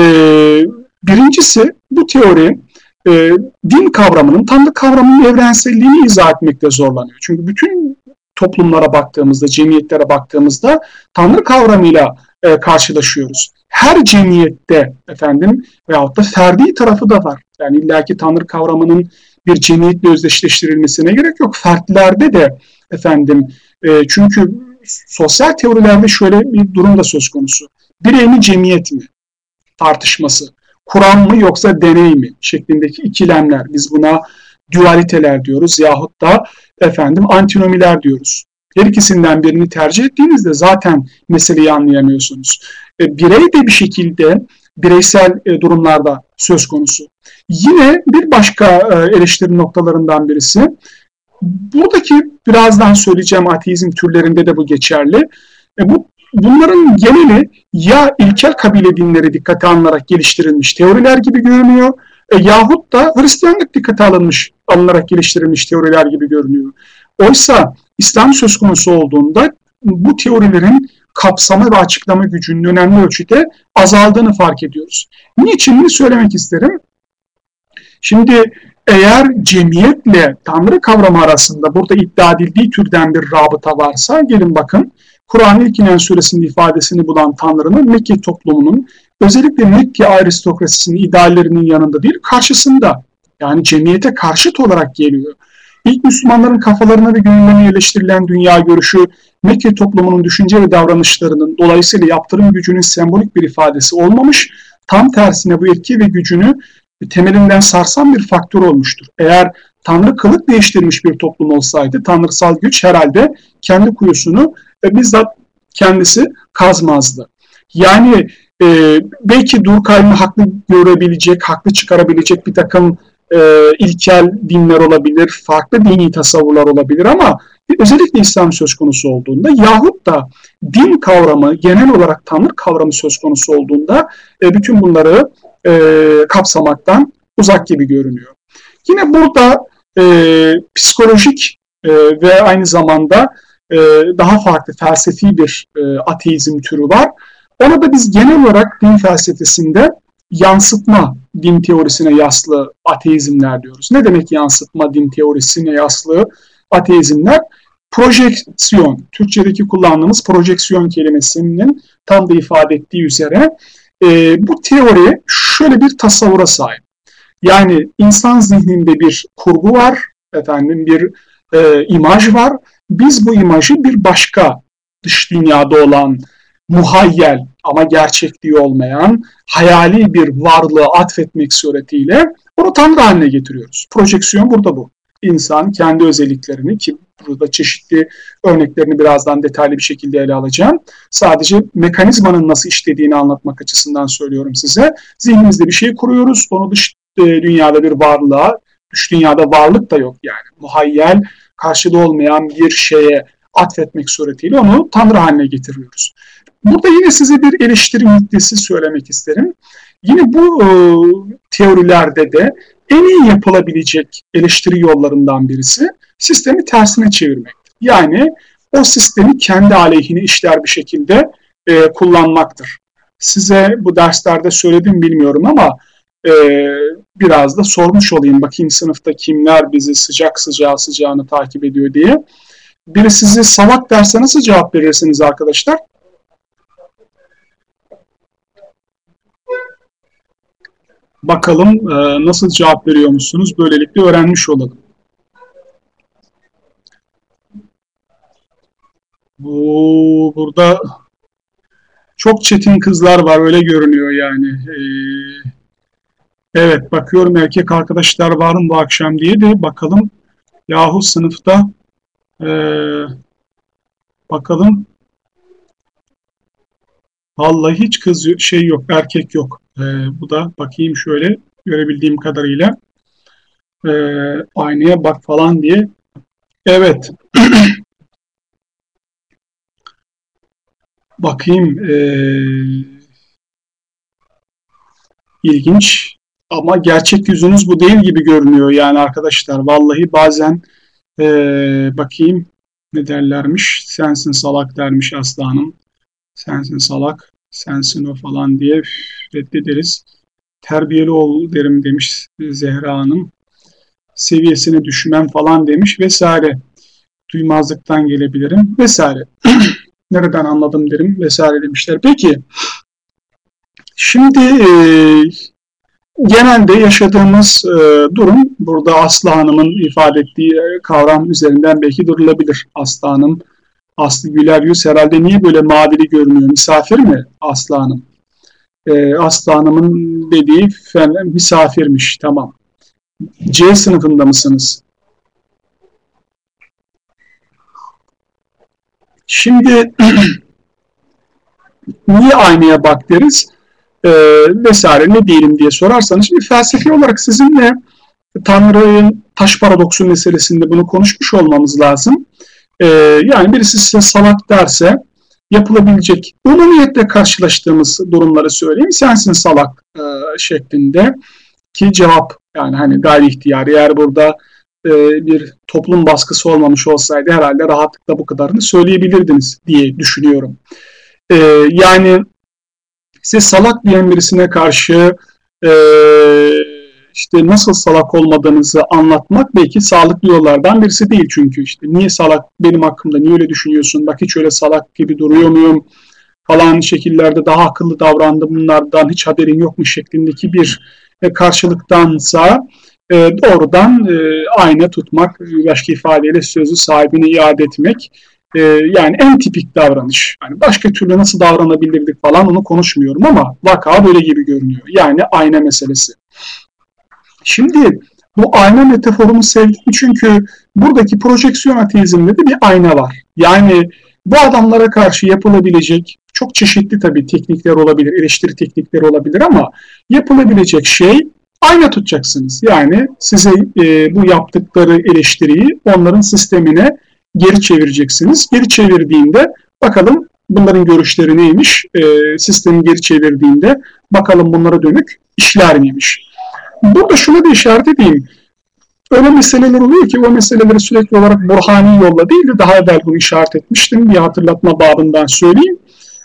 birincisi bu teori e, din kavramının, tanrı kavramının evrenselliğini izah etmekte zorlanıyor. Çünkü bütün toplumlara baktığımızda, cemiyetlere baktığımızda tanrı kavramıyla e, karşılaşıyoruz. Her cemiyette efendim veyahut da ferdi tarafı da var. Yani illaki tanrı kavramının bir cemiyetle özdeşleştirilmesine gerek yok. Fertlerde de efendim e, çünkü sosyal teorilerde şöyle bir durum da söz konusu. Birey mi cemiyet mi tartışması. Kur'an mı yoksa deney mi şeklindeki ikilemler. Biz buna dualiteler diyoruz yahut da efendim antinomiler diyoruz. Her ikisinden birini tercih ettiğinizde zaten meseleyi anlayamıyorsunuz. E, birey de bir şekilde bireysel e, durumlarda söz konusu. Yine bir başka e, eleştiri noktalarından birisi buradaki birazdan söyleyeceğim ateizm türlerinde de bu geçerli. E, bu bunların geneli ya ilkel kabile dinleri dikkate alınarak geliştirilmiş teoriler gibi görünüyor e, yahut da Hristiyanlık dikkate alınmış, alınarak geliştirilmiş teoriler gibi görünüyor. Oysa İslam söz konusu olduğunda bu teorilerin kapsama ve açıklama gücünün önemli ölçüde azaldığını fark ediyoruz. Niçin söylemek isterim? Şimdi eğer cemiyetle Tanrı kavramı arasında burada iddia edildiği türden bir rabıta varsa gelin bakın Kur'an-ı İlk suresinin ifadesini bulan Tanrı'nın Mekke toplumunun özellikle Mekke aristokrasisinin ideallerinin yanında değil karşısında yani cemiyete karşıt olarak geliyor. İlk Müslümanların kafalarına ve gönüllerine yerleştirilen dünya görüşü, Mekke toplumunun düşünce ve davranışlarının dolayısıyla yaptırım gücünün sembolik bir ifadesi olmamış, tam tersine bu etki ve gücünü temelinden sarsan bir faktör olmuştur. Eğer Tanrı kılık değiştirmiş bir toplum olsaydı tanrısal güç herhalde kendi kuyusunu e, bizzat kendisi kazmazdı. Yani e, belki Durkheim'i haklı görebilecek, haklı çıkarabilecek bir takım e, ilkel dinler olabilir, farklı dini tasavvurlar olabilir ama özellikle İslam söz konusu olduğunda yahut da din kavramı, genel olarak Tanrı kavramı söz konusu olduğunda e, bütün bunları e, kapsamaktan uzak gibi görünüyor. Yine burada e, psikolojik e, ve aynı zamanda e, daha farklı felsefi bir e, ateizm türü var. Ona da biz genel olarak din felsefesinde yansıtma din teorisine yaslı ateizmler diyoruz. Ne demek yansıtma din teorisine yaslı ateizmler? Projeksiyon, Türkçedeki kullandığımız projeksiyon kelimesinin tam da ifade ettiği üzere e, bu teori şöyle bir tasavvura sahip. Yani insan zihninde bir kurgu var, efendim bir e, imaj var. Biz bu imajı bir başka dış dünyada olan muhayyel ama gerçekliği olmayan hayali bir varlığı atfetmek suretiyle onu Tanrı haline getiriyoruz. Projeksiyon burada bu. İnsan kendi özelliklerini ki burada çeşitli örneklerini birazdan detaylı bir şekilde ele alacağım. Sadece mekanizmanın nasıl işlediğini anlatmak açısından söylüyorum size. Zihnimizde bir şey kuruyoruz. Onu dış e, dünyada bir varlığa, dış dünyada varlık da yok yani. Muhayyel, karşılığı olmayan bir şeye atfetmek suretiyle onu Tanrı haline getiriyoruz. Burada yine size bir eleştiri nüktesi söylemek isterim. Yine bu e, teorilerde de en iyi yapılabilecek eleştiri yollarından birisi sistemi tersine çevirmek. Yani o sistemi kendi aleyhine işler bir şekilde e, kullanmaktır. Size bu derslerde söyledim bilmiyorum ama e, biraz da sormuş olayım. Bakayım sınıfta kimler bizi sıcak sıcağı sıcağını takip ediyor diye. Biri sizi salak derse nasıl cevap verirsiniz arkadaşlar? Bakalım e, nasıl cevap veriyor musunuz? Böylelikle öğrenmiş olalım. Bu burada çok çetin kızlar var öyle görünüyor yani. Ee, evet bakıyorum erkek arkadaşlar var mı bu akşam diye de bakalım. Yahu sınıfta ee, bakalım. Vallahi hiç kız şey yok erkek yok. Ee, bu da bakayım şöyle görebildiğim kadarıyla. Ee, aynaya bak falan diye. Evet. Bakayım. Ee, ilginç. Ama gerçek yüzünüz bu değil gibi görünüyor yani arkadaşlar. Vallahi bazen ee, bakayım ne derlermiş. Sensin salak dermiş aslanım. Sensin salak, sensin o falan diye reddederiz. Terbiyeli ol derim demiş Zehra Hanım. Seviyesine düşmem falan demiş vesaire. Duymazlıktan gelebilirim vesaire. Nereden anladım derim vesaire demişler. Peki şimdi e, genelde yaşadığımız e, durum burada Aslı Hanım'ın ifade ettiği e, kavram üzerinden belki durulabilir. Aslı Hanım, Aslı Güler Yüz herhalde niye böyle mavili görünüyor? Misafir mi Aslı Hanım? E, Aslı Hanım'ın dediği fen, misafirmiş tamam. C sınıfında mısınız? Şimdi niye aynaya bak deriz e, vesaire ne diyelim diye sorarsanız şimdi felsefi olarak sizinle Tanrı'nın taş paradoksu meselesinde bunu konuşmuş olmamız lazım. E, yani birisi size salak derse yapılabilecek umumiyetle karşılaştığımız durumları söyleyeyim. Sensin salak e, şeklinde ki cevap yani hani gayri ihtiyari eğer burada e, bir toplum baskısı olmamış olsaydı herhalde rahatlıkla bu kadarını söyleyebilirdiniz diye düşünüyorum. E, yani size salak diyen birisine karşı e, işte nasıl salak olmadığınızı anlatmak belki sağlıklı yollardan birisi değil çünkü işte niye salak benim hakkımda niye öyle düşünüyorsun bak hiç öyle salak gibi duruyor muyum falan şekillerde daha akıllı davrandım bunlardan hiç haberin yokmuş şeklindeki bir karşılıktansa e, doğrudan e, ayna tutmak, başka ifadeyle sözü sahibine iade etmek. E, yani en tipik davranış. Yani başka türlü nasıl davranabilirdik falan onu konuşmuyorum ama vaka böyle gibi görünüyor. Yani ayna meselesi. Şimdi bu ayna metaforunu sevdim çünkü buradaki projeksiyon ateizmde de bir ayna var. Yani bu adamlara karşı yapılabilecek çok çeşitli tabii teknikler olabilir, eleştiri teknikleri olabilir ama yapılabilecek şey ayna tutacaksınız. Yani size e, bu yaptıkları eleştiriyi onların sistemine geri çevireceksiniz. Geri çevirdiğinde bakalım bunların görüşleri neymiş? E, sistemi geri çevirdiğinde bakalım bunlara dönük işler neymiş? Burada şunu da işaret edeyim. Öyle meseleler oluyor ki o meseleleri sürekli olarak Burhani yolla değil de daha evvel bunu işaret etmiştim. Bir hatırlatma babından söyleyeyim.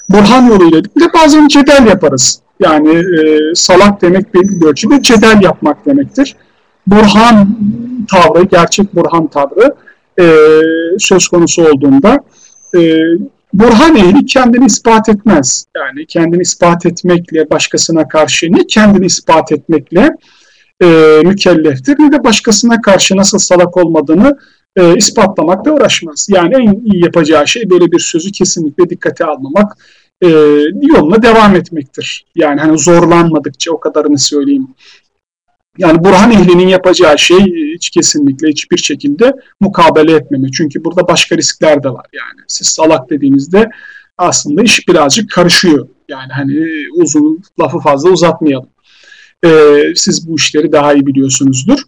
Burhan yoluyla değil de bazen cedel yaparız. Yani e, salak demek belli bir ölçüde cedel yapmak demektir. Burhan tavrı, gerçek Burhan tavrı e, söz konusu olduğunda e, Burhan ehli kendini ispat etmez. Yani kendini ispat etmekle başkasına karşı ne kendini ispat etmekle e, mükelleftir ne de başkasına karşı nasıl salak olmadığını e, ispatlamakla uğraşmaz. Yani en iyi yapacağı şey böyle bir sözü kesinlikle dikkate almamak, e, yoluna devam etmektir. Yani hani zorlanmadıkça o kadarını söyleyeyim. Yani Burhan ehlinin yapacağı şey hiç kesinlikle hiçbir şekilde mukabele etmeme. Çünkü burada başka riskler de var. Yani siz salak dediğinizde aslında iş birazcık karışıyor. Yani hani uzun lafı fazla uzatmayalım. Ee, siz bu işleri daha iyi biliyorsunuzdur.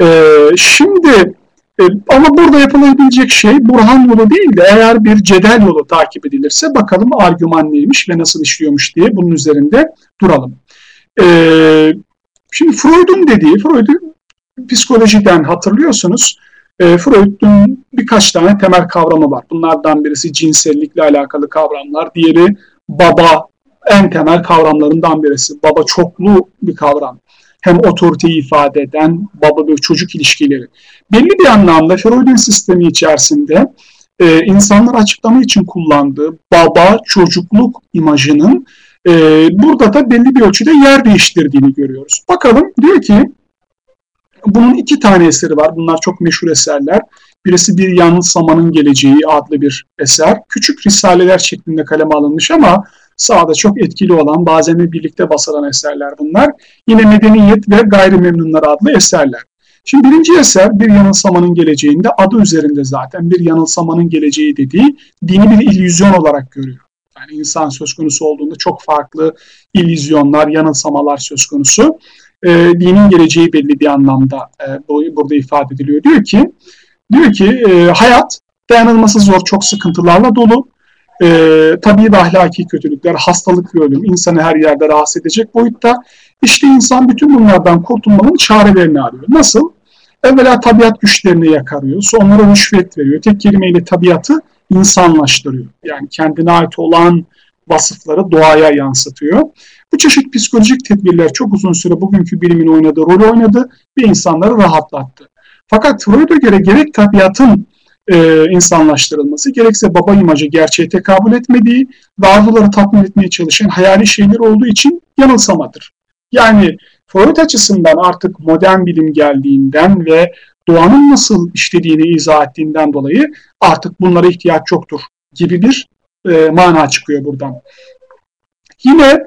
Ee, şimdi e, ama burada yapılabilecek şey Burhan yolu değil de eğer bir cedel yolu takip edilirse bakalım argüman neymiş ve nasıl işliyormuş diye bunun üzerinde duralım. Ee, şimdi Freud'un dediği, Freud'un psikolojiden hatırlıyorsunuz. E, Freud'un birkaç tane temel kavramı var. Bunlardan birisi cinsellikle alakalı kavramlar, diğeri baba en temel kavramlarından birisi. Baba çoklu bir kavram hem otoriteyi ifade eden baba ve çocuk ilişkileri. Belli bir anlamda Freud'un sistemi içerisinde e, insanlar açıklama için kullandığı baba çocukluk imajının e, burada da belli bir ölçüde yer değiştirdiğini görüyoruz. Bakalım diyor ki bunun iki tane eseri var. Bunlar çok meşhur eserler. Birisi Bir Yanılsamanın Geleceği adlı bir eser. Küçük risaleler şeklinde kaleme alınmış ama sahada çok etkili olan, bazen birlikte basılan eserler bunlar. Yine Medeniyet ve Gayrimemnunlar adlı eserler. Şimdi birinci eser bir yanılsamanın geleceğinde adı üzerinde zaten bir yanılsamanın geleceği dediği dini bir illüzyon olarak görüyor. Yani insan söz konusu olduğunda çok farklı illüzyonlar, yanılsamalar söz konusu. E, dinin geleceği belli bir anlamda e, burada ifade ediliyor. Diyor ki, diyor ki e, hayat dayanılması zor, çok sıkıntılarla dolu e, tabii ve ahlaki kötülükler, hastalık ve ölüm insanı her yerde rahatsız edecek boyutta. İşte insan bütün bunlardan kurtulmanın çarelerini arıyor. Nasıl? Evvela tabiat güçlerini yakarıyor, sonra rüşvet veriyor. Tek kelimeyle tabiatı insanlaştırıyor. Yani kendine ait olan vasıfları doğaya yansıtıyor. Bu çeşit psikolojik tedbirler çok uzun süre bugünkü bilimin oynadığı rol oynadı ve insanları rahatlattı. Fakat Freud'a göre gerek tabiatın e, insanlaştırılması, gerekse baba imajı gerçeğe tekabül etmediği ve tatmin etmeye çalışan hayali şeyler olduğu için yanılsamadır. Yani Freud açısından artık modern bilim geldiğinden ve doğanın nasıl işlediğini izah ettiğinden dolayı artık bunlara ihtiyaç çoktur gibi bir e, mana çıkıyor buradan. Yine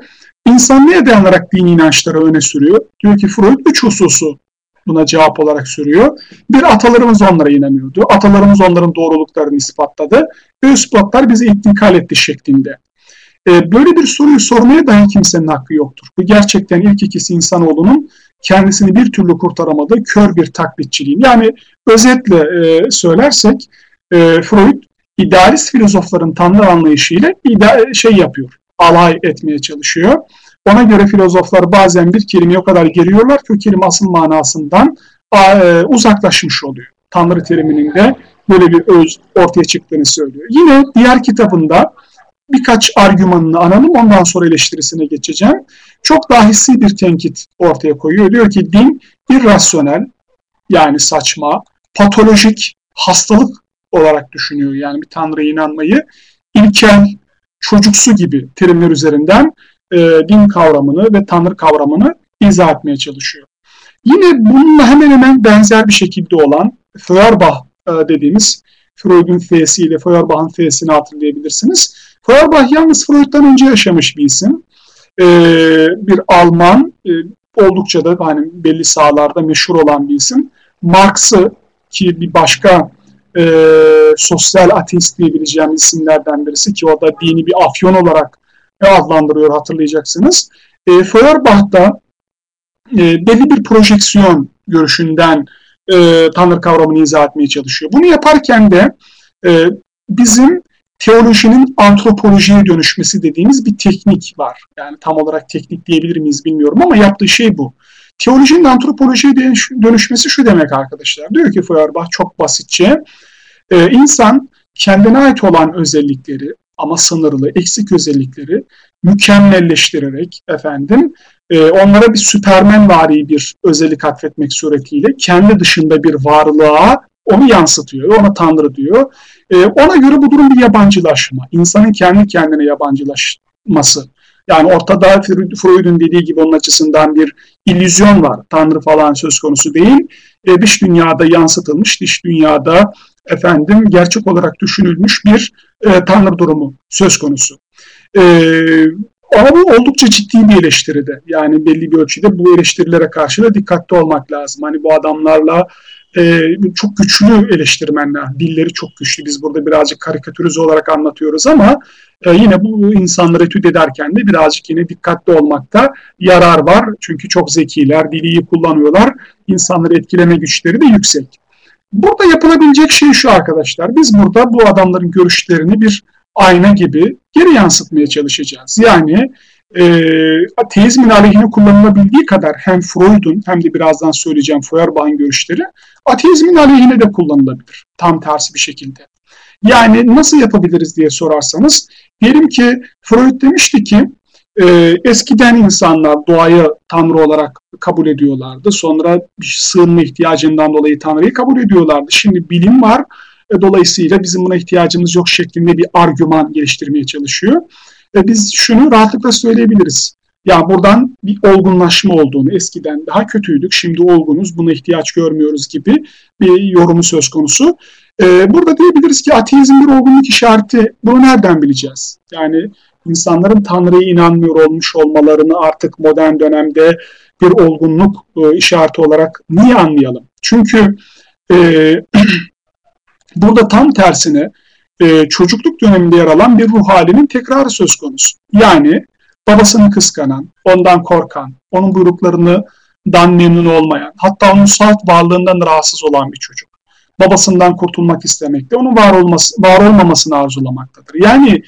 insan neye dayanarak dini inançları öne sürüyor? Diyor ki Freud üç hususu buna cevap olarak sürüyor. Bir atalarımız onlara inanıyordu. Atalarımız onların doğruluklarını ispatladı. Ve ispatlar bizi intikal etti şeklinde. Ee, böyle bir soruyu sormaya dahi kimsenin hakkı yoktur. Bu gerçekten ilk ikisi insanoğlunun kendisini bir türlü kurtaramadığı kör bir taklitçiliğin. Yani özetle e, söylersek e, Freud idealist filozofların tanrı anlayışıyla ida- şey yapıyor, alay etmeye çalışıyor. Ona göre filozoflar bazen bir kelimeyi o kadar geriyorlar ki o kelime asıl manasından e, uzaklaşmış oluyor. Tanrı teriminin de böyle bir öz ortaya çıktığını söylüyor. Yine diğer kitabında birkaç argümanını analım ondan sonra eleştirisine geçeceğim. Çok daha hissi bir tenkit ortaya koyuyor. Diyor ki din irrasyonel yani saçma, patolojik, hastalık olarak düşünüyor. Yani bir tanrıya inanmayı ilkel, çocuksu gibi terimler üzerinden e, din kavramını ve tanrı kavramını izah etmeye çalışıyor. Yine bununla hemen hemen benzer bir şekilde olan Feuerbach e, dediğimiz Freud'un F'siyle Feuerbach'ın F'sini hatırlayabilirsiniz. Feuerbach yalnız Freud'dan önce yaşamış bir isim. Ee, bir Alman, e, oldukça da hani belli sahalarda meşhur olan bir isim. Marx'ı ki bir başka e, sosyal ateist diyebileceğim isimlerden birisi ki o da dini bir afyon olarak adlandırıyor hatırlayacaksınız. E, Feuerbach'ta e, belli bir projeksiyon görüşünden e, Tanrı kavramını izah etmeye çalışıyor. Bunu yaparken de e, bizim teolojinin antropolojiye dönüşmesi dediğimiz bir teknik var. Yani tam olarak teknik diyebilir miyiz bilmiyorum ama yaptığı şey bu. Teolojinin antropolojiye dönüşmesi şu demek arkadaşlar. Diyor ki Feuerbach çok basitçe, e, insan kendine ait olan özellikleri ama sınırlı, eksik özellikleri mükemmelleştirerek efendim e, onlara bir süpermen vari bir özellik atfetmek suretiyle kendi dışında bir varlığa onu yansıtıyor, ona tanrı diyor. E, ona göre bu durum bir yabancılaşma, insanın kendi kendine yabancılaşması. Yani ortada Freud'un dediği gibi onun açısından bir illüzyon var. Tanrı falan söz konusu değil. E, dış dünyada yansıtılmış, dış dünyada efendim gerçek olarak düşünülmüş bir e, tanrı durumu söz konusu. E, ama bu oldukça ciddi bir eleştiride. Yani belli bir ölçüde bu eleştirilere karşı da dikkatli olmak lazım. Hani bu adamlarla e, çok güçlü eleştirmenler, dilleri çok güçlü. Biz burada birazcık karikatürize olarak anlatıyoruz ama e, yine bu insanları etüt ederken de birazcık yine dikkatli olmakta yarar var. Çünkü çok zekiler, dili iyi kullanıyorlar. İnsanları etkileme güçleri de yüksek. Burada yapılabilecek şey şu arkadaşlar. Biz burada bu adamların görüşlerini bir ayna gibi geri yansıtmaya çalışacağız. Yani e, ateizmin aleyhine kullanılabildiği kadar hem Freud'un hem de birazdan söyleyeceğim Feuerbach'ın görüşleri ateizmin aleyhine de kullanılabilir. Tam tersi bir şekilde. Yani nasıl yapabiliriz diye sorarsanız diyelim ki Freud demişti ki e, eskiden insanlar doğayı Tanrı olarak kabul ediyorlardı. Sonra sığınma ihtiyacından dolayı Tanrı'yı kabul ediyorlardı. Şimdi bilim var. E, dolayısıyla bizim buna ihtiyacımız yok şeklinde bir argüman geliştirmeye çalışıyor. E, biz şunu rahatlıkla söyleyebiliriz. Ya buradan bir olgunlaşma olduğunu, eskiden daha kötüydük, şimdi olgunuz, buna ihtiyaç görmüyoruz gibi bir yorumu söz konusu. Ee, burada diyebiliriz ki ateizm bir olgunluk işareti. Bunu nereden bileceğiz? Yani insanların Tanrı'ya inanmıyor olmuş olmalarını artık modern dönemde bir olgunluk e, işareti olarak niye anlayalım? Çünkü e, burada tam tersine e, çocukluk döneminde yer alan bir ruh halinin tekrarı söz konusu. Yani babasını kıskanan, ondan korkan, onun buyruklarından memnun olmayan, hatta onun salt varlığından rahatsız olan bir çocuk. Babasından kurtulmak istemekte, onun var, olması, var olmamasını arzulamaktadır. Yani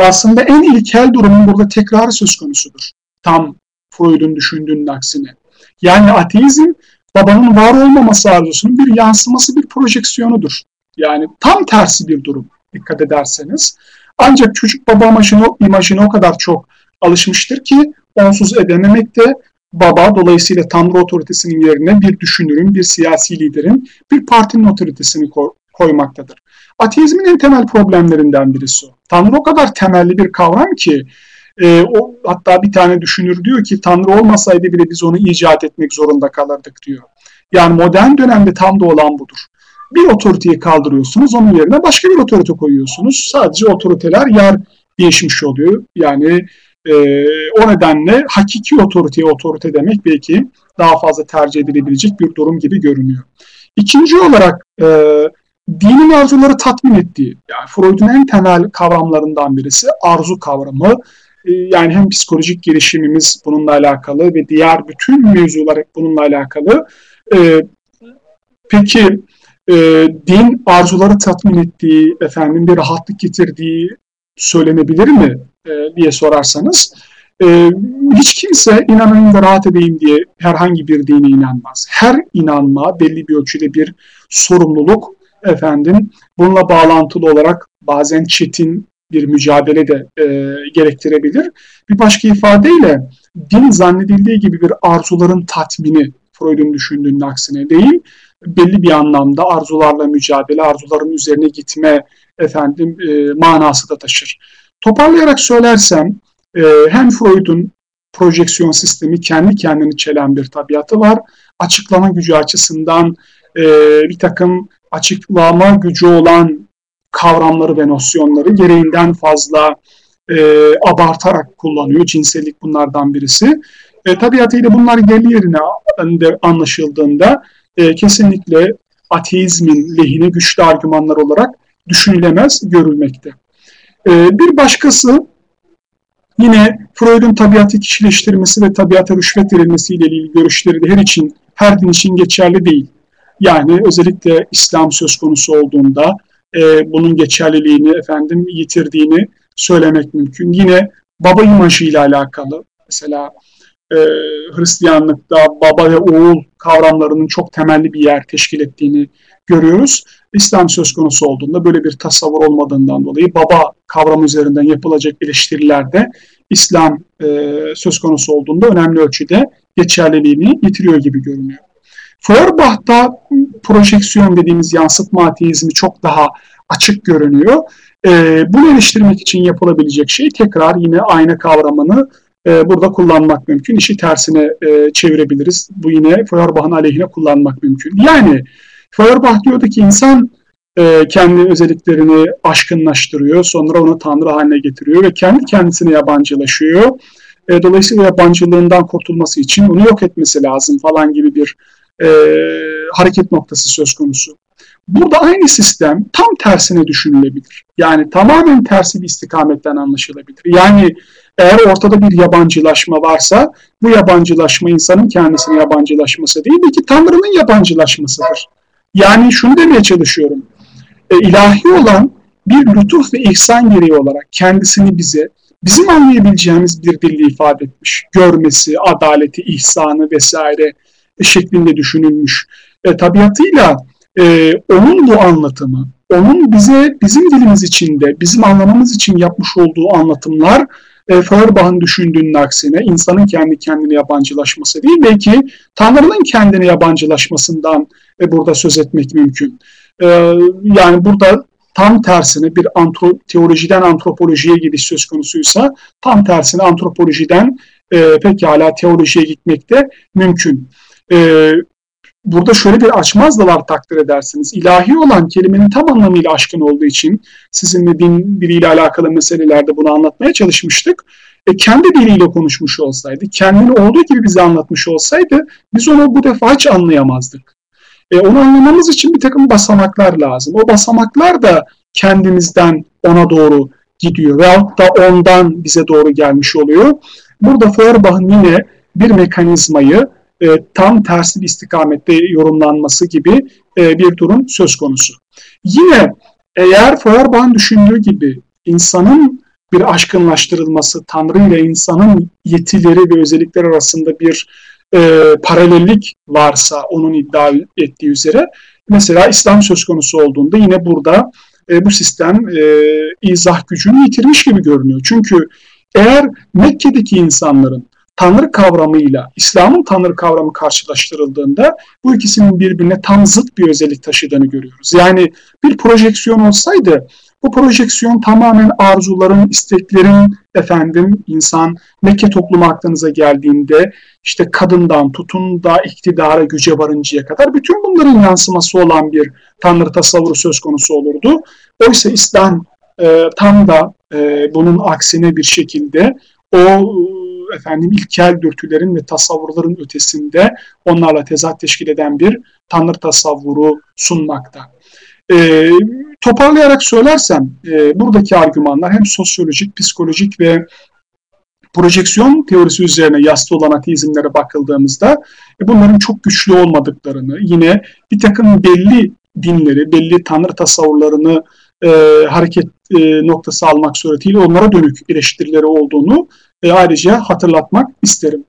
aslında en ilkel durumun burada tekrarı söz konusudur. Tam Freud'un düşündüğünün aksine. Yani ateizm babanın var olmaması arzusunun bir yansıması, bir projeksiyonudur. Yani tam tersi bir durum dikkat ederseniz. Ancak çocuk baba imajını, imajını o kadar çok alışmıştır ki onsuz edememekte. Baba dolayısıyla Tanrı otoritesinin yerine bir düşünürün, bir siyasi liderin, bir partinin otoritesini koymaktadır. Ateizmin en temel problemlerinden birisi o. Tanrı o kadar temelli bir kavram ki e, o hatta bir tane düşünür diyor ki Tanrı olmasaydı bile biz onu icat etmek zorunda kalırdık diyor. Yani modern dönemde tam da olan budur. Bir otoriteyi kaldırıyorsunuz, onun yerine başka bir otorite koyuyorsunuz. Sadece otoriteler yer değişmiş oluyor. Yani e, o nedenle hakiki otoriteye otorite demek belki daha fazla tercih edilebilecek bir durum gibi görünüyor. İkinci olarak e, dinin arzuları tatmin ettiği, yani Freud'un en temel kavramlarından birisi arzu kavramı. E, yani hem psikolojik gelişimimiz bununla alakalı ve diğer bütün mevzular bununla alakalı. E, peki e, din arzuları tatmin ettiği, efendim bir rahatlık getirdiği söylenebilir mi e, diye sorarsanız e, hiç kimse inanayım da rahat edeyim diye herhangi bir dine inanmaz. Her inanma belli bir ölçüde bir sorumluluk efendim bununla bağlantılı olarak bazen çetin bir mücadele de e, gerektirebilir. Bir başka ifadeyle din zannedildiği gibi bir arzuların tatmini Freud'un düşündüğünün aksine değil, belli bir anlamda arzularla mücadele, arzuların üzerine gitme efendim e, manası da taşır. Toparlayarak söylersem e, hem Freud'un projeksiyon sistemi kendi kendini çelen bir tabiatı var. Açıklama gücü açısından e, bir takım açıklama gücü olan kavramları ve nosyonları gereğinden fazla e, abartarak kullanıyor. Cinsellik bunlardan birisi. E, tabiatıyla bunlar yerli yerine anlaşıldığında e, kesinlikle ateizmin lehine güçlü argümanlar olarak düşünülemez, görülmekte. E, bir başkası yine Freud'un tabiatı kişileştirmesi ve tabiata rüşvet verilmesiyle ilgili görüşleri de her için her din için geçerli değil. Yani özellikle İslam söz konusu olduğunda e, bunun geçerliliğini efendim yitirdiğini söylemek mümkün. Yine baba imajı ile alakalı mesela e, Hristiyanlıkta baba ve oğul kavramlarının çok temelli bir yer teşkil ettiğini görüyoruz. İslam söz konusu olduğunda böyle bir tasavvur olmadığından dolayı baba kavramı üzerinden yapılacak eleştirilerde İslam e, söz konusu olduğunda önemli ölçüde geçerliliğini yitiriyor gibi görünüyor. Feuerbach'ta projeksiyon dediğimiz yansıtma ateizmi çok daha açık görünüyor. E, bunu eleştirmek için yapılabilecek şey tekrar yine ayna kavramını e, burada kullanmak mümkün. İşi tersine e, çevirebiliriz. Bu yine Feuerbach'ın aleyhine kullanmak mümkün. Yani Feuerbach diyordu ki insan e, kendi özelliklerini aşkınlaştırıyor, sonra onu tanrı haline getiriyor ve kendi kendisine yabancılaşıyor. E, dolayısıyla yabancılığından kurtulması için onu yok etmesi lazım falan gibi bir e, hareket noktası söz konusu. Burada aynı sistem tam tersine düşünülebilir. Yani tamamen tersi bir istikametten anlaşılabilir. Yani eğer ortada bir yabancılaşma varsa bu yabancılaşma insanın kendisine yabancılaşması değil, belki Tanrı'nın yabancılaşmasıdır. Yani şunu demeye çalışıyorum. E, ilahi olan bir lütuf ve ihsan gereği olarak kendisini bize bizim anlayabileceğimiz bir dille ifade etmiş. Görmesi, adaleti, ihsanı vesaire şeklinde düşünülmüş. E, tabiatıyla e, onun bu anlatımı, onun bize bizim dilimiz içinde, bizim anlamamız için yapmış olduğu anlatımlar e, Feuerbach'ın düşündüğünün aksine insanın kendi kendine yabancılaşması değil, belki Tanrı'nın kendine yabancılaşmasından e, burada söz etmek mümkün. E, yani burada tam tersine bir antro, teolojiden antropolojiye gidiş söz konusuysa tam tersine antropolojiden e, pekala teolojiye gitmek de mümkün. E, burada şöyle bir açmaz da var takdir edersiniz. İlahi olan kelimenin tam anlamıyla aşkın olduğu için sizinle din diliyle alakalı meselelerde bunu anlatmaya çalışmıştık. E, kendi diliyle konuşmuş olsaydı, kendini olduğu gibi bize anlatmış olsaydı biz onu bu defa hiç anlayamazdık. E, onu anlamamız için bir takım basamaklar lazım. O basamaklar da kendimizden ona doğru gidiyor veyahut da ondan bize doğru gelmiş oluyor. Burada Feuerbach'ın yine bir mekanizmayı e, tam tersi bir istikamette yorumlanması gibi e, bir durum söz konusu. Yine eğer Feuerbach'ın düşündüğü gibi insanın bir aşkınlaştırılması, Tanrı ile insanın yetileri ve özellikler arasında bir e, paralellik varsa onun iddia ettiği üzere, mesela İslam söz konusu olduğunda yine burada e, bu sistem e, izah gücünü yitirmiş gibi görünüyor. Çünkü eğer Mekke'deki insanların Tanrı kavramıyla İslam'ın Tanrı kavramı karşılaştırıldığında bu ikisinin birbirine tam zıt bir özellik taşıdığını görüyoruz. Yani bir projeksiyon olsaydı bu projeksiyon tamamen arzuların, isteklerin efendim insan Mekke toplumu aklınıza geldiğinde işte kadından tutun da iktidara güce varıncaya kadar bütün bunların yansıması olan bir Tanrı tasavvuru söz konusu olurdu. Oysa İslam e, tam da e, bunun aksine bir şekilde o efendim ilkel dürtülerin ve tasavvurların ötesinde onlarla tezat teşkil eden bir tanrı tasavvuru sunmakta. E, toparlayarak söylersem e, buradaki argümanlar hem sosyolojik, psikolojik ve projeksiyon teorisi üzerine yastı olan ateizmlere bakıldığımızda e, bunların çok güçlü olmadıklarını, yine bir takım belli dinleri, belli tanrı tasavvurlarını e, hareket e, noktası almak suretiyle onlara dönük eleştirileri olduğunu e, ayrıca hatırlatmak isterim.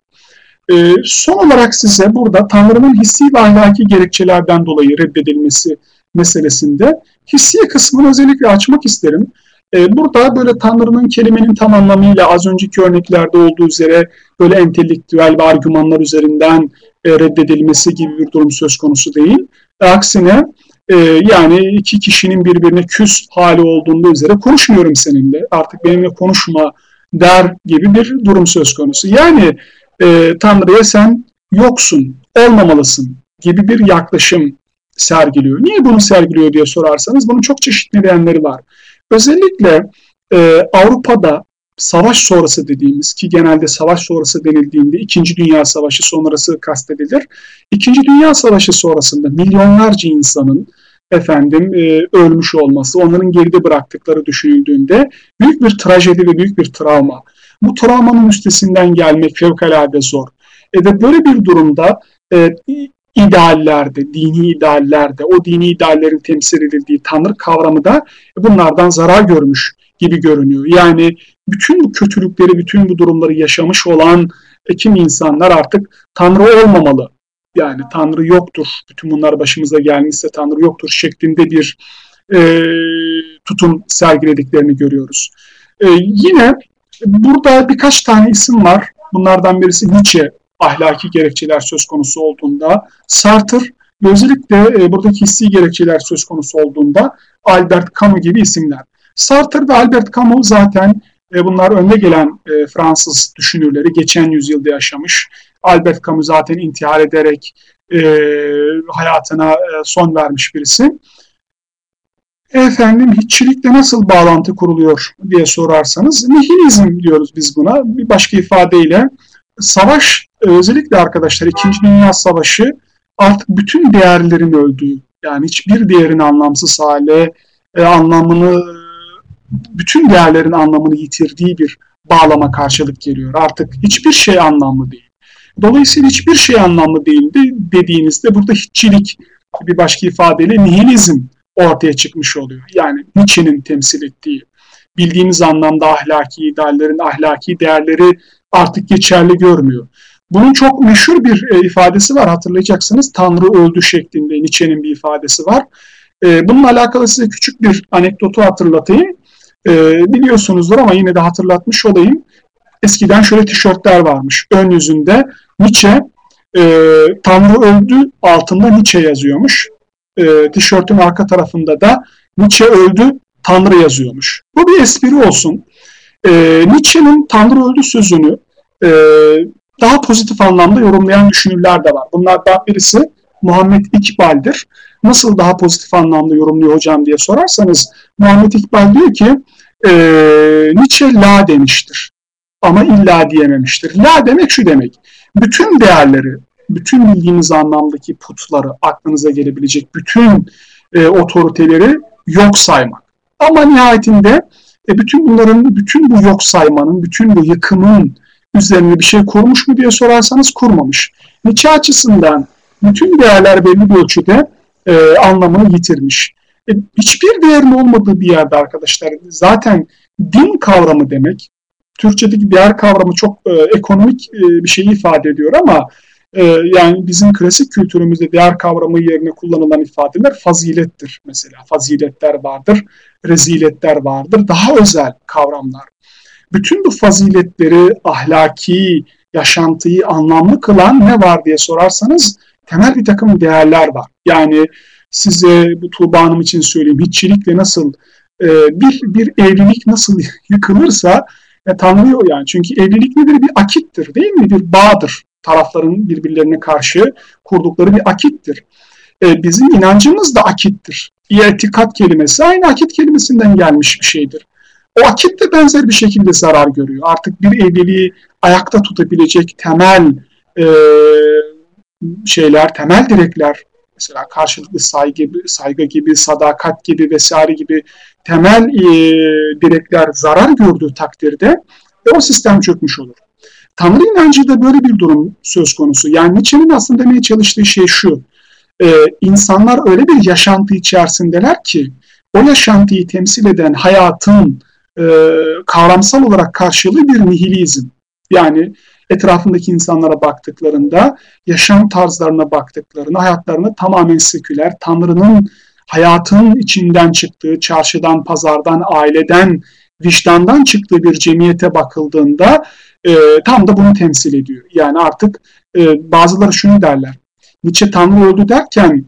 E, son olarak size burada Tanrı'nın hissi ve ahlaki gerekçelerden dolayı reddedilmesi meselesinde hissiye kısmını özellikle açmak isterim. E, burada böyle Tanrı'nın kelimenin tam anlamıyla az önceki örneklerde olduğu üzere böyle entelektüel ve argümanlar üzerinden e, reddedilmesi gibi bir durum söz konusu değil. E, aksine e, yani iki kişinin birbirine küs hali olduğunda üzere konuşmuyorum seninle. Artık benimle konuşma der gibi bir durum söz konusu. Yani e, Tanrı'ya sen yoksun, olmamalısın gibi bir yaklaşım sergiliyor. Niye bunu sergiliyor diye sorarsanız bunun çok çeşitli nedenleri var. Özellikle e, Avrupa'da savaş sonrası dediğimiz ki genelde savaş sonrası denildiğinde İkinci Dünya Savaşı sonrası kastedilir. İkinci Dünya Savaşı sonrasında milyonlarca insanın efendim e, ölmüş olması, onların geride bıraktıkları düşünüldüğünde büyük bir trajedi ve büyük bir travma. Bu travmanın üstesinden gelmek fevkalade zor. E ve böyle bir durumda e, ideallerde, dini ideallerde, o dini ideallerin temsil edildiği Tanrı kavramı da bunlardan zarar görmüş gibi görünüyor. Yani bütün bu kötülükleri, bütün bu durumları yaşamış olan kim insanlar artık Tanrı olmamalı. Yani Tanrı yoktur, bütün bunlar başımıza gelmişse Tanrı yoktur şeklinde bir e, tutum sergilediklerini görüyoruz. E, yine burada birkaç tane isim var. Bunlardan birisi Nietzsche ahlaki gerekçeler söz konusu olduğunda, Sartre özellikle e, buradaki hissi gerekçeler söz konusu olduğunda Albert Camus gibi isimler. Sartre ve Albert Camus zaten e, bunlar önde gelen e, Fransız düşünürleri geçen yüzyılda yaşamış. Albert Camus zaten intihar ederek e, hayatına e, son vermiş birisi. Efendim hiççilikle nasıl bağlantı kuruluyor diye sorarsanız nihilizm diyoruz biz buna. Bir başka ifadeyle savaş özellikle arkadaşlar 2. Dünya Savaşı artık bütün değerlerin öldüğü yani hiçbir değerin anlamsız hale e, anlamını bütün değerlerin anlamını yitirdiği bir bağlama karşılık geliyor. Artık hiçbir şey anlamlı değil. Dolayısıyla hiçbir şey anlamlı değildi dediğinizde burada hiççilik bir başka ifadeyle nihilizm ortaya çıkmış oluyor. Yani Nietzsche'nin temsil ettiği bildiğimiz anlamda ahlaki ideallerin, ahlaki değerleri artık geçerli görmüyor. Bunun çok meşhur bir e, ifadesi var hatırlayacaksınız. Tanrı öldü şeklinde Nietzsche'nin bir ifadesi var. E, bununla alakalı size küçük bir anekdotu hatırlatayım. E, biliyorsunuzdur ama yine de hatırlatmış olayım. Eskiden şöyle tişörtler varmış. Ön yüzünde Nietzsche, e, Tanrı öldü altında Nietzsche yazıyormuş. E, tişörtün arka tarafında da Nietzsche öldü, Tanrı yazıyormuş. Bu bir espri olsun. E, Nietzsche'nin Tanrı öldü sözünü e, daha pozitif anlamda yorumlayan düşünürler de var. Bunlardan birisi Muhammed İkbal'dir. Nasıl daha pozitif anlamda yorumluyor hocam diye sorarsanız Muhammed İkbal diyor ki e, Nietzsche la demiştir ama illa diyememiştir. La demek şu demek. Bütün değerleri, bütün bildiğiniz anlamdaki putları, aklınıza gelebilecek bütün e, otoriteleri yok saymak. Ama nihayetinde e, bütün bunların, bütün bu yok saymanın, bütün bu yıkımın üzerine bir şey kurmuş mu diye sorarsanız kurmamış. Nietzsche açısından bütün değerler belli bir ölçüde e, anlamını yitirmiş. E, hiçbir değerin olmadığı bir yerde arkadaşlar zaten din kavramı demek, Türkçedeki değer kavramı çok e, ekonomik e, bir şeyi ifade ediyor ama e, yani bizim klasik kültürümüzde değer kavramı yerine kullanılan ifadeler fazilettir mesela. Faziletler vardır, reziletler vardır, daha özel kavramlar bütün bu faziletleri, ahlaki yaşantıyı anlamlı kılan ne var diye sorarsanız temel bir takım değerler var. Yani size bu Tuğba Hanım için söyleyeyim, hiççilikle nasıl e, bir, bir evlilik nasıl yıkılırsa e, tanrıyor yani. Çünkü evlilik nedir? Bir akittir değil mi? Bir bağdır. Tarafların birbirlerine karşı kurdukları bir akittir. E, bizim inancımız da akittir. İtikat kelimesi aynı akit kelimesinden gelmiş bir şeydir. O akit de benzer bir şekilde zarar görüyor. Artık bir evliliği ayakta tutabilecek temel e, şeyler, temel direkler, mesela karşılıklı saygı, saygı gibi, sadakat gibi vesaire gibi temel e, direkler zarar gördüğü takdirde e, o sistem çökmüş olur. Tanrı inancı da böyle bir durum söz konusu. Yani Nietzsche'nin aslında demeye çalıştığı şey şu. E, insanlar öyle bir yaşantı içerisindeler ki o yaşantıyı temsil eden hayatın e, kavramsal olarak karşılığı bir nihilizm. Yani etrafındaki insanlara baktıklarında, yaşam tarzlarına baktıklarında, hayatlarını tamamen seküler, Tanrı'nın hayatın içinden çıktığı, çarşıdan, pazardan, aileden, vicdandan çıktığı bir cemiyete bakıldığında e, tam da bunu temsil ediyor. Yani artık e, bazıları şunu derler. Nietzsche Tanrı öldü derken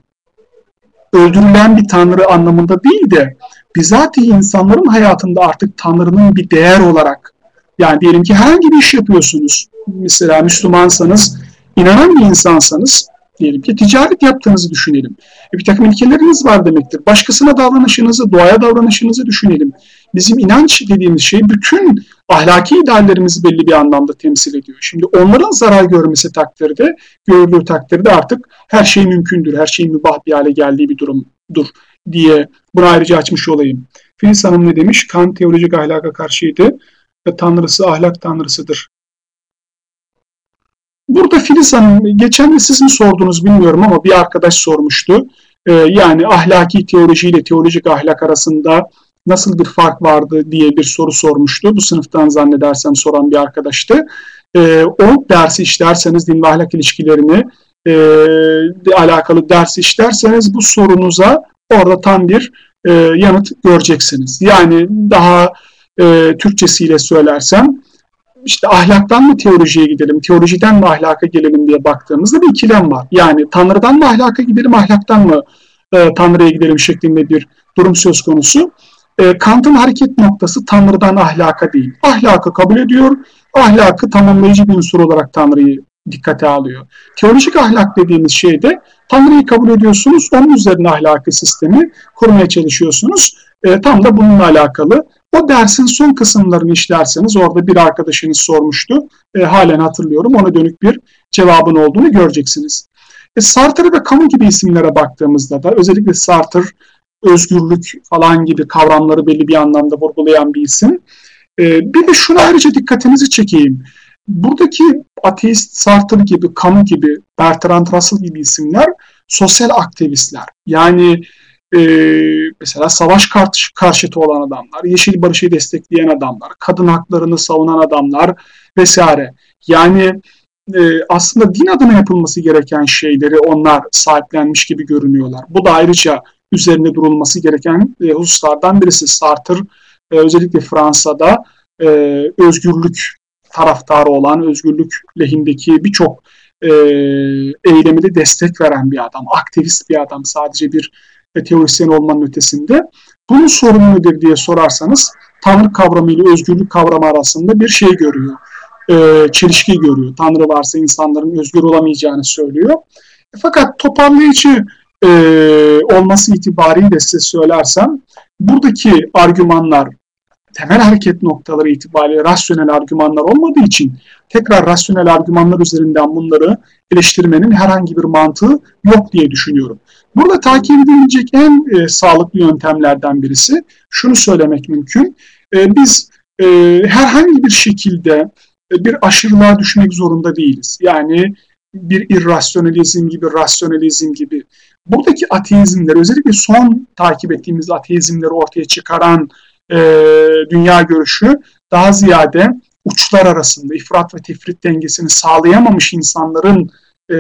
öldürülen bir Tanrı anlamında değil de bizatihi insanların hayatında artık Tanrı'nın bir değer olarak Yani diyelim ki herhangi bir iş yapıyorsunuz. Mesela Müslümansanız, inanan bir insansanız diyelim ki ticaret yaptığınızı düşünelim. E bir takım ilkeleriniz var demektir. Başkasına davranışınızı, doğaya davranışınızı düşünelim. Bizim inanç dediğimiz şey bütün ahlaki ideallerimizi belli bir anlamda temsil ediyor. Şimdi onların zarar görmesi takdirde, gördüğü takdirde artık her şey mümkündür, her şeyin mübah bir hale geldiği bir durumdur diye bunu ayrıca açmış olayım. Filiz Hanım ne demiş? Kant teolojik ahlaka karşıydı ve tanrısı ahlak tanrısıdır. Burada Filiz Hanım, geçen de siz mi sordunuz bilmiyorum ama bir arkadaş sormuştu. Ee, yani ahlaki teoloji ile teolojik ahlak arasında nasıl bir fark vardı diye bir soru sormuştu. Bu sınıftan zannedersem soran bir arkadaştı. Ee, o dersi işlerseniz din ve ahlak ilişkilerini e, alakalı ders işlerseniz bu sorunuza orada tam bir e, yanıt göreceksiniz. Yani daha e, Türkçesiyle söylersem işte ahlaktan mı teolojiye gidelim, teolojiden mi ahlaka gelelim diye baktığımızda bir ikilem var. Yani Tanrı'dan mı ahlaka gidelim, ahlaktan mı e, Tanrı'ya gidelim şeklinde bir durum söz konusu. E, Kant'ın hareket noktası Tanrı'dan ahlaka değil. Ahlakı kabul ediyor, ahlakı tamamlayıcı bir unsur olarak Tanrı'yı dikkate alıyor. Teolojik ahlak dediğimiz şeyde Tanrı'yı kabul ediyorsunuz, onun üzerine ahlaki sistemi kurmaya çalışıyorsunuz. E, tam da bununla alakalı. O dersin son kısımlarını işlerseniz orada bir arkadaşınız sormuştu. E, halen hatırlıyorum. Ona dönük bir cevabın olduğunu göreceksiniz. E, Sartre ve Camus gibi isimlere baktığımızda da özellikle Sartre özgürlük falan gibi kavramları belli bir anlamda vurgulayan bir isim. E, bir de şuna ayrıca dikkatinizi çekeyim. Buradaki ateist Sartre gibi, Camus gibi, Bertrand Russell gibi isimler sosyal aktivistler. Yani e, mesela savaş karşı, karşıtı olan adamlar, yeşil barışı destekleyen adamlar, kadın haklarını savunan adamlar vesaire. Yani e, aslında din adına yapılması gereken şeyleri onlar sahiplenmiş gibi görünüyorlar. Bu da ayrıca üzerinde durulması gereken e, hususlardan birisi. Sartre e, özellikle Fransa'da e, özgürlük taraftarı olan, özgürlük lehindeki birçok e, eylemi de destek veren bir adam, aktivist bir adam. Sadece bir ve teorisyen olmanın ötesinde. Bunun sorunu nedir diye sorarsanız Tanrı kavramı ile özgürlük kavramı arasında bir şey görüyor. E, çelişki görüyor. Tanrı varsa insanların özgür olamayacağını söylüyor. E, fakat toparlayıcı e, olması itibariyle size söylersem buradaki argümanlar temel hareket noktaları itibariyle rasyonel argümanlar olmadığı için tekrar rasyonel argümanlar üzerinden bunları eleştirmenin herhangi bir mantığı yok diye düşünüyorum. Burada takip edilecek en e, sağlıklı yöntemlerden birisi şunu söylemek mümkün. E, biz e, herhangi bir şekilde e, bir aşırılığa düşmek zorunda değiliz. Yani bir irrasyonalizm gibi, rasyonalizm gibi. Buradaki ateizmler, özellikle son takip ettiğimiz ateizmleri ortaya çıkaran e, dünya görüşü daha ziyade uçlar arasında ifrat ve tefrit dengesini sağlayamamış insanların e,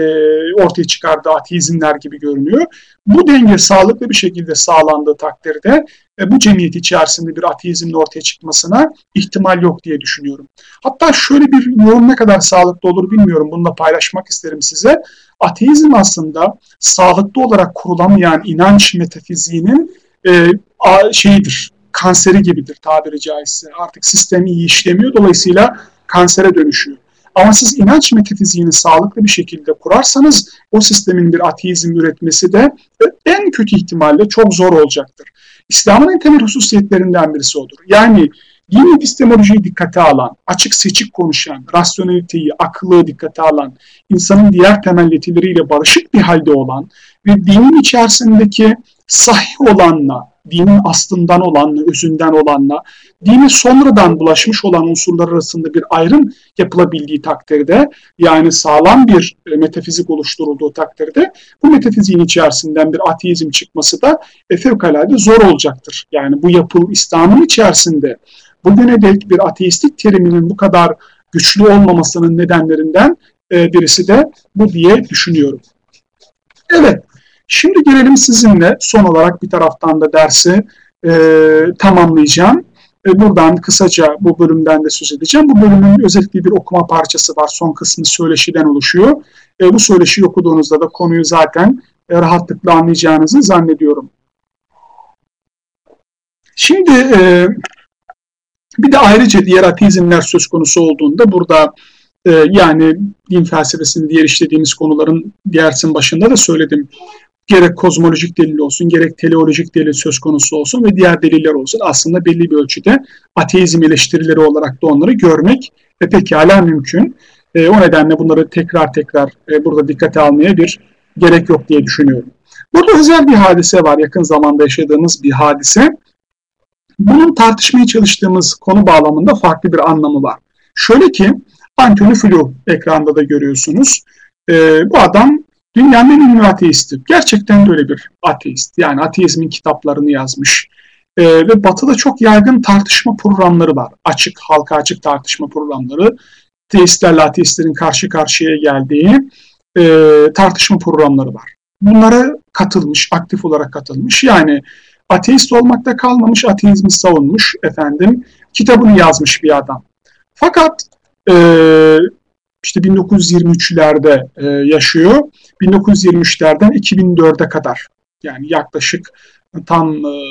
ortaya çıkardığı ateizmler gibi görünüyor. Bu denge sağlıklı bir şekilde sağlandığı takdirde e, bu cemiyet içerisinde bir ateizmin ortaya çıkmasına ihtimal yok diye düşünüyorum. Hatta şöyle bir yorum ne kadar sağlıklı olur bilmiyorum. Bunu da paylaşmak isterim size. Ateizm aslında sağlıklı olarak kurulamayan inanç metafiziğinin e, şeyidir, kanseri gibidir tabiri caizse. Artık sistemi iyi işlemiyor. Dolayısıyla kansere dönüşüyor. Ama siz inanç metafiziğini sağlıklı bir şekilde kurarsanız o sistemin bir ateizm üretmesi de en kötü ihtimalle çok zor olacaktır. İslam'ın en temel hususiyetlerinden birisi odur. Yani dini epistemolojiyi dikkate alan, açık seçik konuşan, rasyoneliteyi, akıllı dikkate alan, insanın diğer temel yetileriyle barışık bir halde olan ve dinin içerisindeki sahih olanla, dinin aslından olanla, özünden olanla, dini sonradan bulaşmış olan unsurlar arasında bir ayrım yapılabildiği takdirde, yani sağlam bir e, metafizik oluşturulduğu takdirde, bu metafiziğin içerisinden bir ateizm çıkması da e, fevkalade zor olacaktır. Yani bu yapı İslam'ın içerisinde bugüne dek bir ateistik teriminin bu kadar güçlü olmamasının nedenlerinden e, birisi de bu diye düşünüyorum. Evet, Şimdi gelelim sizinle son olarak bir taraftan da dersi e, tamamlayacağım. E, buradan kısaca bu bölümden de söz edeceğim. Bu bölümün özellikle bir okuma parçası var. Son kısmı söyleşiden oluşuyor. E, bu söyleşi okuduğunuzda da konuyu zaten e, rahatlıkla anlayacağınızı zannediyorum. Şimdi e, Bir de ayrıca diğer ateizmler söz konusu olduğunda burada e, yani din felsefesini diğer işlediğimiz konuların diğersin başında da söyledim. Gerek kozmolojik delil olsun, gerek teleolojik delil söz konusu olsun ve diğer deliller olsun. Aslında belli bir ölçüde ateizm eleştirileri olarak da onları görmek ve pekala mümkün. E, o nedenle bunları tekrar tekrar e, burada dikkate almaya bir gerek yok diye düşünüyorum. Burada özel bir hadise var, yakın zamanda yaşadığımız bir hadise. Bunun tartışmaya çalıştığımız konu bağlamında farklı bir anlamı var. Şöyle ki, Anthony Flew ekranda da görüyorsunuz. Ee, bu adam dünyanın en ünlü ateisti. Gerçekten de öyle bir ateist. Yani ateizmin kitaplarını yazmış. Ee, ve batıda çok yaygın tartışma programları var. Açık, halka açık tartışma programları. Teistlerle ateistlerin karşı karşıya geldiği e, tartışma programları var. Bunlara katılmış, aktif olarak katılmış. Yani ateist olmakta kalmamış, ateizmi savunmuş efendim. Kitabını yazmış bir adam. Fakat e, işte 1923'lerde e, yaşıyor. 1923'lerden 2004'e kadar yani yaklaşık tam e,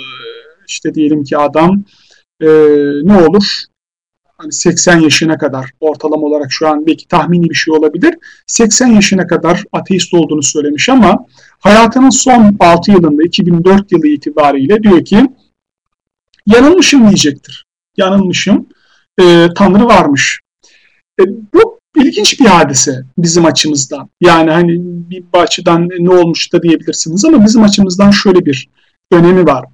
işte diyelim ki adam e, ne olur hani 80 yaşına kadar ortalama olarak şu an belki tahmini bir şey olabilir. 80 yaşına kadar ateist olduğunu söylemiş ama hayatının son 6 yılında 2004 yılı itibariyle diyor ki yanılmışım diyecektir. Yanılmışım. E, Tanrı varmış. E, bu ilginç bir hadise bizim açımızdan. Yani hani bir açıdan ne olmuş da diyebilirsiniz ama bizim açımızdan şöyle bir önemi var.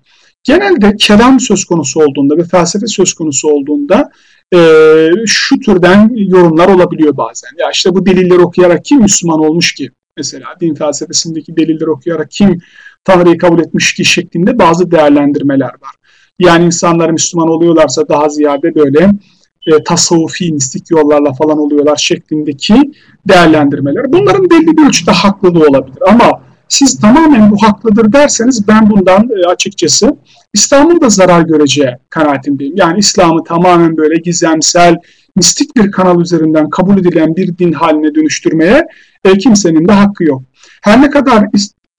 Genelde kelam söz konusu olduğunda ve felsefe söz konusu olduğunda e, şu türden yorumlar olabiliyor bazen. Ya işte bu delilleri okuyarak kim Müslüman olmuş ki? Mesela din felsefesindeki delilleri okuyarak kim Tanrı'yı kabul etmiş ki şeklinde bazı değerlendirmeler var. Yani insanlar Müslüman oluyorlarsa daha ziyade böyle e, tasavvufi, mistik yollarla falan oluyorlar şeklindeki değerlendirmeler. Bunların belli bir ölçüde haklılığı olabilir ama siz tamamen bu haklıdır derseniz ben bundan e, açıkçası İslam'ın da zarar göreceği kanaatindeyim. Yani İslam'ı tamamen böyle gizemsel, mistik bir kanal üzerinden kabul edilen bir din haline dönüştürmeye e, kimsenin de hakkı yok. Her ne kadar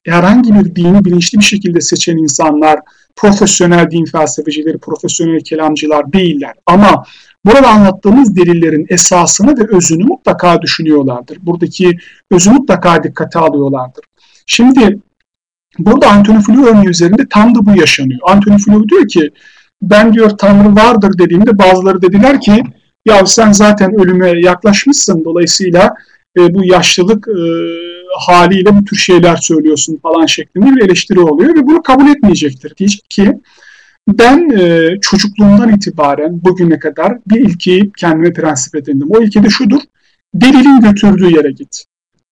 herhangi bir dini bilinçli bir şekilde seçen insanlar profesyonel din felsefecileri, profesyonel kelamcılar değiller. Ama burada anlattığımız delillerin esasını ve özünü mutlaka düşünüyorlardır. Buradaki özü mutlaka dikkate alıyorlardır. Şimdi burada Anthony Flew örneği üzerinde tam da bu yaşanıyor. Anthony Flew diyor ki ben diyor Tanrı vardır dediğimde bazıları dediler ki ya sen zaten ölüme yaklaşmışsın dolayısıyla e, bu yaşlılık e, haliyle bu tür şeyler söylüyorsun falan şeklinde bir eleştiri oluyor ve bunu kabul etmeyecektir. Diyecek ki ben e, çocukluğumdan itibaren bugüne kadar bir ilkeyi kendime prensip edindim. O ilke de şudur. Delilin götürdüğü yere git.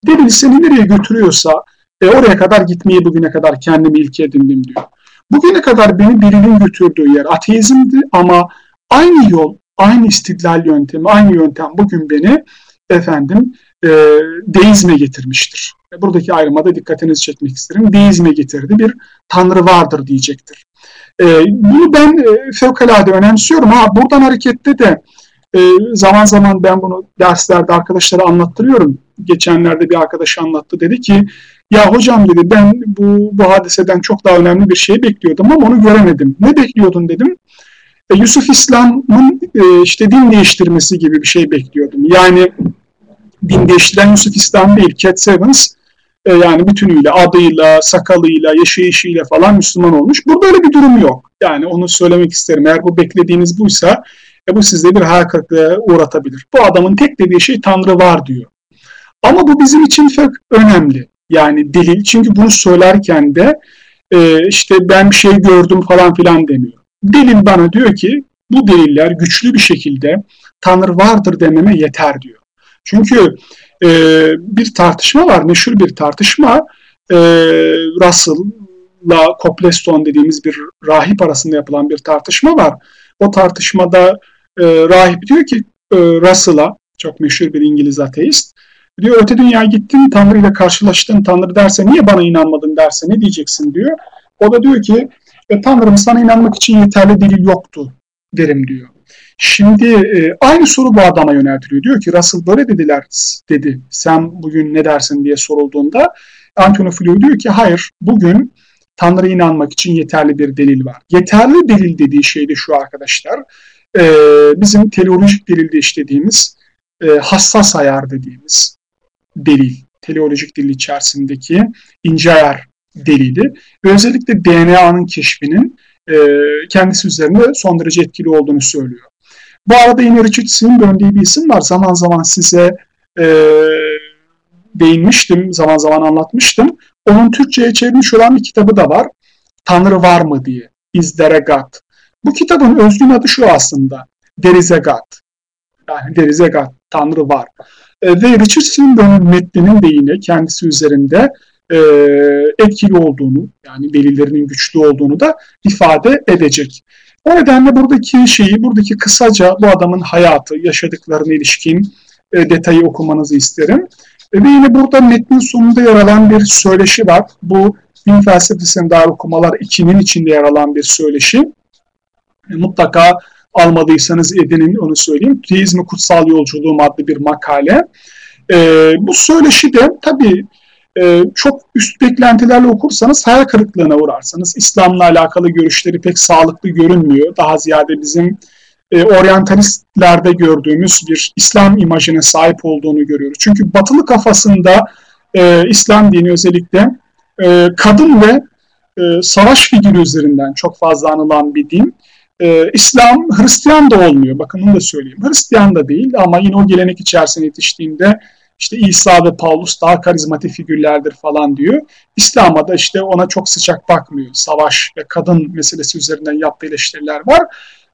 Delil seni nereye götürüyorsa e, oraya kadar gitmeyi bugüne kadar kendimi ilke edindim diyor. Bugüne kadar beni delilin götürdüğü yer ateizmdi ama aynı yol, aynı istidlal yöntemi, aynı yöntem bugün beni efendim e, deizme getirmiştir. Buradaki ayrıma da dikkatinizi çekmek isterim. Deizme getirdi. Bir tanrı vardır diyecektir. E, bunu ben e, fevkalade önemsiyorum. Ha buradan harekette de e, zaman zaman ben bunu derslerde arkadaşlara anlattırıyorum. Geçenlerde bir arkadaş anlattı. Dedi ki ya hocam dedi ben bu, bu hadiseden çok daha önemli bir şey bekliyordum ama onu göremedim. Ne bekliyordun dedim. E, Yusuf İslam'ın e, işte din değiştirmesi gibi bir şey bekliyordum. Yani din değiştiren Yusuf İslam değil, Cat Sevens e, yani bütünüyle, adıyla, sakalıyla, yaşayışıyla falan Müslüman olmuş. Burada öyle bir durum yok. Yani onu söylemek isterim. Eğer bu beklediğiniz buysa e, bu sizde bir hayal kırıklığı uğratabilir. Bu adamın tek dediği şey Tanrı var diyor. Ama bu bizim için çok önemli. Yani delil. Çünkü bunu söylerken de e, işte ben bir şey gördüm falan filan demiyor. Delil bana diyor ki bu deliller güçlü bir şekilde Tanrı vardır dememe yeter diyor. Çünkü e, bir tartışma var, meşhur bir tartışma. E, Russell'la Copleston dediğimiz bir rahip arasında yapılan bir tartışma var. O tartışmada e, rahip diyor ki e, Russell'a, çok meşhur bir İngiliz ateist, diyor öte dünya gittin, Tanrı ile karşılaştın, Tanrı derse niye bana inanmadın derse ne diyeceksin diyor. O da diyor ki e, Tanrım sana inanmak için yeterli delil yoktu derim diyor. Şimdi e, aynı soru bu adama yöneltiliyor. Diyor ki Russell böyle dediler dedi. Sen bugün ne dersin diye sorulduğunda Antonio Flew diyor ki hayır bugün Tanrı'ya inanmak için yeterli bir delil var. Yeterli delil dediği şey de şu arkadaşlar. e, bizim teleolojik delilde işlediğimiz e, hassas ayar dediğimiz delil, teleolojik dil içerisindeki ince ayar delili ve özellikle DNA'nın keşfinin e, kendisi üzerinde son derece etkili olduğunu söylüyor. Bu arada yine Richard döndüğü bir isim var. Zaman zaman size e, değinmiştim, zaman zaman anlatmıştım. Onun Türkçe'ye çevrilmiş olan bir kitabı da var. Tanrı var mı diye. Is there a God? Bu kitabın özgün adı şu aslında. There is a God. Yani there is a God. Tanrı var. E, ve Richard Swinburne'ın metninin de yine kendisi üzerinde e, etkili olduğunu, yani delillerinin güçlü olduğunu da ifade edecek. O nedenle buradaki şeyi, buradaki kısaca bu adamın hayatı, yaşadıklarına ilişkin e, detayı okumanızı isterim. E, ve yine burada metnin sonunda yer alan bir söyleşi var. Bu din felsefesine dair okumalar 2'nin içinde yer alan bir söyleşi. E, mutlaka almadıysanız edinin onu söyleyeyim. Teizmi Kutsal Yolculuğum adlı bir makale. E, bu söyleşi de tabii e, çok üst beklentilerle okursanız hayal kırıklığına uğrarsanız İslam'la alakalı görüşleri pek sağlıklı görünmüyor. Daha ziyade bizim e, oryantalistlerde gördüğümüz bir İslam imajına sahip olduğunu görüyoruz. Çünkü batılı kafasında e, İslam dini özellikle e, kadın ve e, savaş figürü üzerinden çok fazla anılan bir din. E, İslam Hristiyan da olmuyor. Bakın bunu da söyleyeyim. Hristiyan da değil ama yine o gelenek içerisinde yetiştiğinde işte İsa ve Paulus daha karizmatik figürlerdir falan diyor. İslam'a da işte ona çok sıcak bakmıyor. Savaş ve kadın meselesi üzerinden yaptığı eleştiriler var.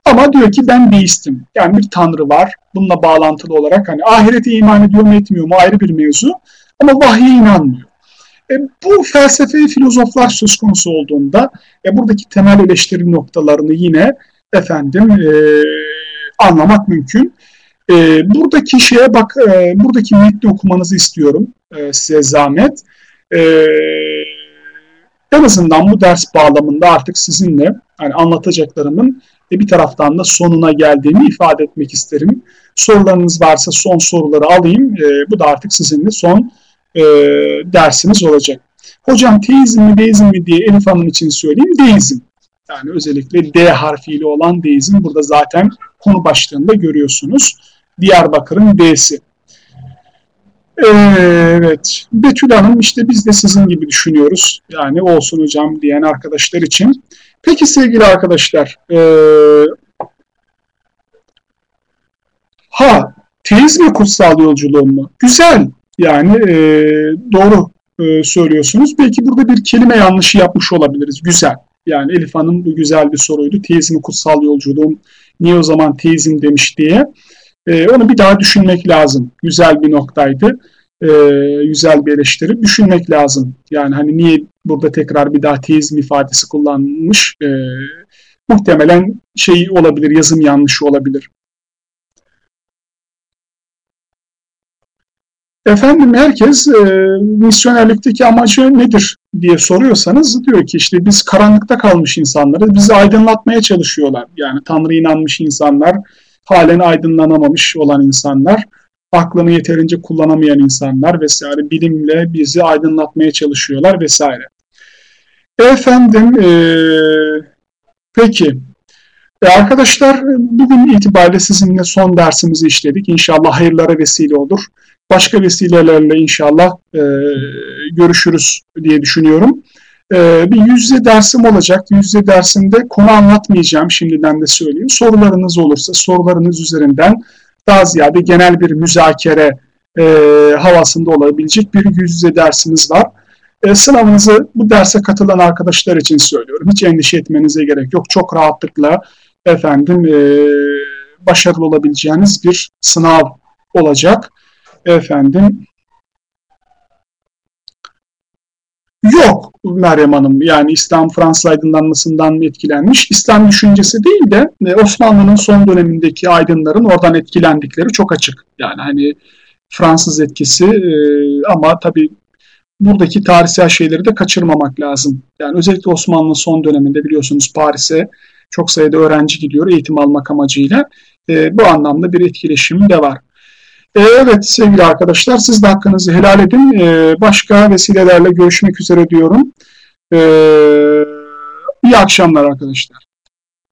Ama diyor ki ben deistim. Yani bir tanrı var. Bununla bağlantılı olarak hani ahirete iman ediyor mu etmiyor mu ayrı bir mevzu. Ama vahye inanmıyor. E, bu felsefi filozoflar söz konusu olduğunda e, buradaki temel eleştiri noktalarını yine efendim e, anlamak mümkün. E, buradaki şeye bak, e, buradaki metni okumanızı istiyorum e, size zahmet. E, en azından bu ders bağlamında artık sizinle yani anlatacaklarımın e, bir taraftan da sonuna geldiğini ifade etmek isterim. Sorularınız varsa son soruları alayım. E, bu da artık sizinle son e, dersimiz olacak. Hocam teizm mi deizm mi diye Elif Hanım için söyleyeyim. Deizm. Yani özellikle D harfiyle olan deizm burada zaten konu başlığında görüyorsunuz. Diyarbakır'ın D'si. Evet. Betül Hanım işte biz de sizin gibi düşünüyoruz. Yani olsun hocam diyen arkadaşlar için. Peki sevgili arkadaşlar. E, ha teizm mi kutsal yolculuğum mu? Güzel. Yani e, doğru e, söylüyorsunuz. Belki burada bir kelime yanlışı yapmış olabiliriz. Güzel. Yani Elif Hanım bu güzel bir soruydu. Teizm mi kutsal yolculuğum? Niye o zaman teizm demiş diye. E, onu bir daha düşünmek lazım. Güzel bir noktaydı. E, güzel bir eleştiri. Düşünmek lazım. Yani hani niye burada tekrar bir daha teizm ifadesi kullanmış? E, muhtemelen şey olabilir, yazım yanlışı olabilir. Efendim herkes e, misyonerlikteki amacı nedir diye soruyorsanız diyor ki işte biz karanlıkta kalmış insanlarız. Bizi aydınlatmaya çalışıyorlar. Yani Tanrı inanmış insanlar, halen aydınlanamamış olan insanlar, aklını yeterince kullanamayan insanlar vesaire bilimle bizi aydınlatmaya çalışıyorlar vesaire. Efendim e, peki e arkadaşlar bugün itibariyle sizinle son dersimizi işledik. İnşallah hayırlara vesile olur. Başka vesilelerle inşallah e, görüşürüz diye düşünüyorum. E, bir yüzde dersim olacak. Yüzde dersimde konu anlatmayacağım şimdiden de söyleyeyim. Sorularınız olursa sorularınız üzerinden daha ziyade genel bir müzakere e, havasında olabilecek bir yüzde dersimiz var. E, sınavınızı bu derse katılan arkadaşlar için söylüyorum. Hiç endişe etmenize gerek yok. Çok rahatlıkla efendim e, başarılı olabileceğiniz bir sınav olacak. Efendim Yok Meryem Hanım yani İslam Fransız aydınlanmasından etkilenmiş. İslam düşüncesi değil de e, Osmanlı'nın son dönemindeki aydınların oradan etkilendikleri çok açık. Yani hani Fransız etkisi e, ama tabii buradaki tarihsel şeyleri de kaçırmamak lazım. Yani özellikle Osmanlı son döneminde biliyorsunuz Paris'e çok sayıda öğrenci gidiyor eğitim almak amacıyla. E, bu anlamda bir etkileşim de var. E, evet sevgili arkadaşlar siz de hakkınızı helal edin. E, başka vesilelerle görüşmek üzere diyorum. E, iyi akşamlar arkadaşlar.